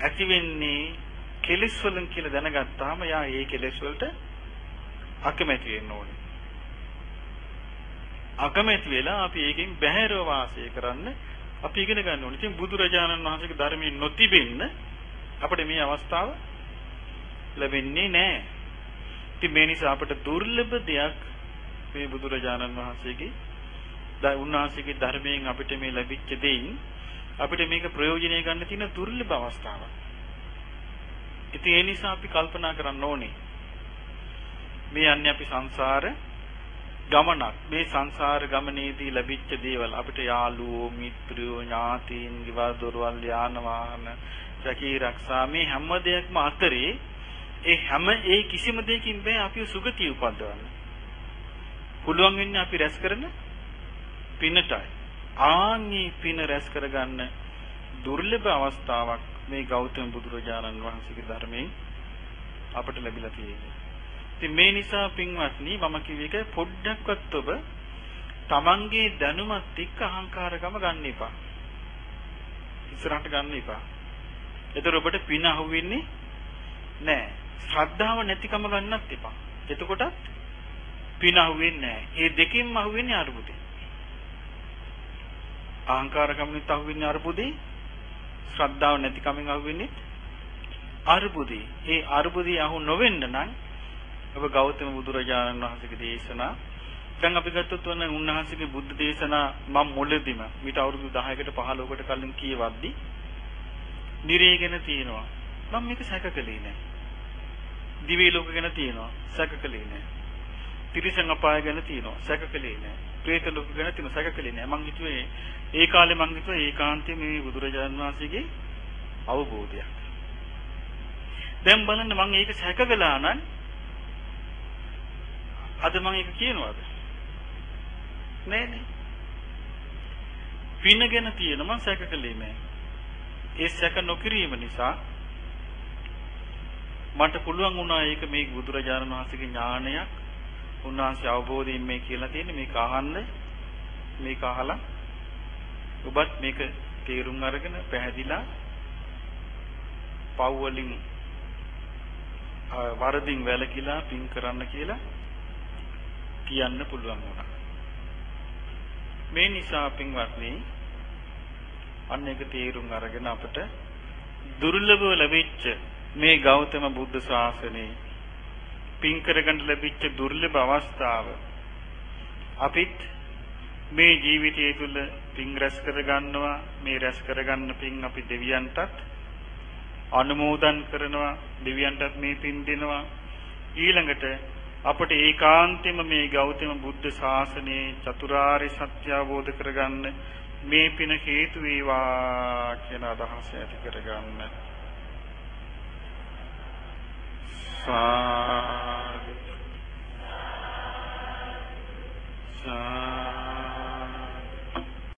ඇති වෙන්නේ කෙලෙස් වලින් කියලා දැනගත්තාම යා ඒ කෙලෙස් වලට අකමැති වෙන්න ඕනේ. අකමැති වෙලා අපි ඒකෙන් බැහැරව වාසය කරන්න අපි ඉගෙන ගන්න ඕනේ. ඉතින් බුදුරජාණන් වහන්සේගේ ධර්මයේ නොතිබෙන්න අපිට මේ අවස්ථාව ලැබෙන්නේ නැහැ. ඉතින් මේ නිසා අපට දුර්ලභ දෙයක් මේ බුදුරජාණන් වහන්සේගේ උන්වහන්සේගේ ධර්මයෙන් අපිට මේ ලැබිච්ච දෙයින් අපිට මේක ප්‍රයෝජනය ගන්න තියෙන දුර්ලභ අවස්ථාවක්. ඉතින් ඒ නිසා අපි කල්පනා කරන්න ඕනේ. මේ යන්නේ අපි සංසාර ගමනක්. මේ සංසාර ගමනේදී ලැබිච්ච දේවල් අපිට යාළුවෝ, මිත්‍රයෝ, ඥාතීන්, ගෙවල් දොරවල්, යාන වාහන, රැකී ආරක්ෂා මේ හැම දෙයක්ම අතරේ ඒ හැම ඒ කිසිම දෙයකින් බෑ අපිව සුගතිය උපදවන්න. පුළුවන් වෙන්නේ අපි රැස් කරන පිනටයි. ආන්ගේ පින රැස් කරගන්න දුර්ලභ අවස්ථාවක් මේ ගෞතම බුදුරජාණන් වහන්සේගේ ධර්මයෙන් අපට ලැබිලා තියෙනවා. ඉතින් මේ නිසා පින්වත්නි මම කිව්ව එක පොඩ්ඩක්වත් ඔබ තමන්ගේ දැනුමත් එක්ක අහංකාරකම ගන්න එපා. ඉස්සරහට ගන්න එපා. ඒතර ඔබට පින අහුවෙන්නේ නැහැ. ශ්‍රද්ධාව නැතිකම ගන්නත් එපා. එතකොටත් පින අහුවෙන්නේ නැහැ. ඒ දෙකෙන්ම අහුවෙන්නේ අරුබුදේ. අහංකාරකමෙන් අහුවෙන්නේ අරුබුදේ. ශ්‍රද්ධාව නැතිකමෙන් අහුවෙන්නේ අරුබුදේ. ඒ අරුබුදේ අහු නොවෙන්න නම් ඔබ ගෞතම බුදුරජාණන් වහන්සේගේ දේශනා දැන් අපි ගත්තොත් වන්න උන්වහන්සේගේ බුද්ධ දේශනා මම මුලදීම මිට අවුරුදු 10කට 15කට කලින් කියවද්දි නිරේගෙන තියෙනවා. මම මේක සැකකලේ නෑ. දිවි ලෝක ගැන තියෙනවා. සැකකලේ නෑ. තිරිසන් අපාය ගැන තියෙනවා. සැකකලේ නෑ. പ്രേත ලෝක ගැන තියෙනවා. සැකකලේ නෑ. මං හිතුවේ ඒ කාලේ මං හිතුවා ඒකාන්තයෙන් මේ බුදුරජාණන් වහන්සේගේ අවබෝධයක්. දැන් බලන්න මං ඒක සැකකලා නම් අද මම ඒක කියනවාද? නෑ නේ. පින ගැන තියෙන මම සැකකලේ නෑ. ඒ සැක නොකිරීම නිසා මට පුළුවන් වුණා ඒක මේ බුදුරජාණන් වහන්සේගේ ඥානයක් උන්වහන්සේ අවබෝධයෙන් මේ කියලා තියෙන්නේ මේක අහන්න මේක අහලා ඔබත් මේක තේරුම් අරගෙන පැහැදිලා පව් වලින් වරදින් වැළකීලා පින් කරන්න කියලා කියන්න පුළුවන් වුණා. මේ නිසා පින්වත්නි අන්න එක තේරුම් අරගෙන අපට දුර්ලභව ලැබිච්ච මේ ගෞතම බුද්ධ ශාසනයේ පින් කරගන්න ලැබිච්ච දුර්ලභ අවස්ථාව අපිත් මේ ජීවිතය තුළ පින් රැස් කරගන්නවා මේ රැස් කරගන්න පින් අපි දෙවියන්ටත් අනුමෝදන් කරනවා දෙවියන්ටත් මේ පින් දෙනවා ඊළඟට අපට ඒකාන්තයෙන්ම මේ ගෞතම බුද්ධ ශාසනයේ චතුරාර්ය සත්‍ය අවබෝධ කරගන්න මේ පින හේතු වේවා කියන අදහස ඇති කරගන්න. සාදු සාදු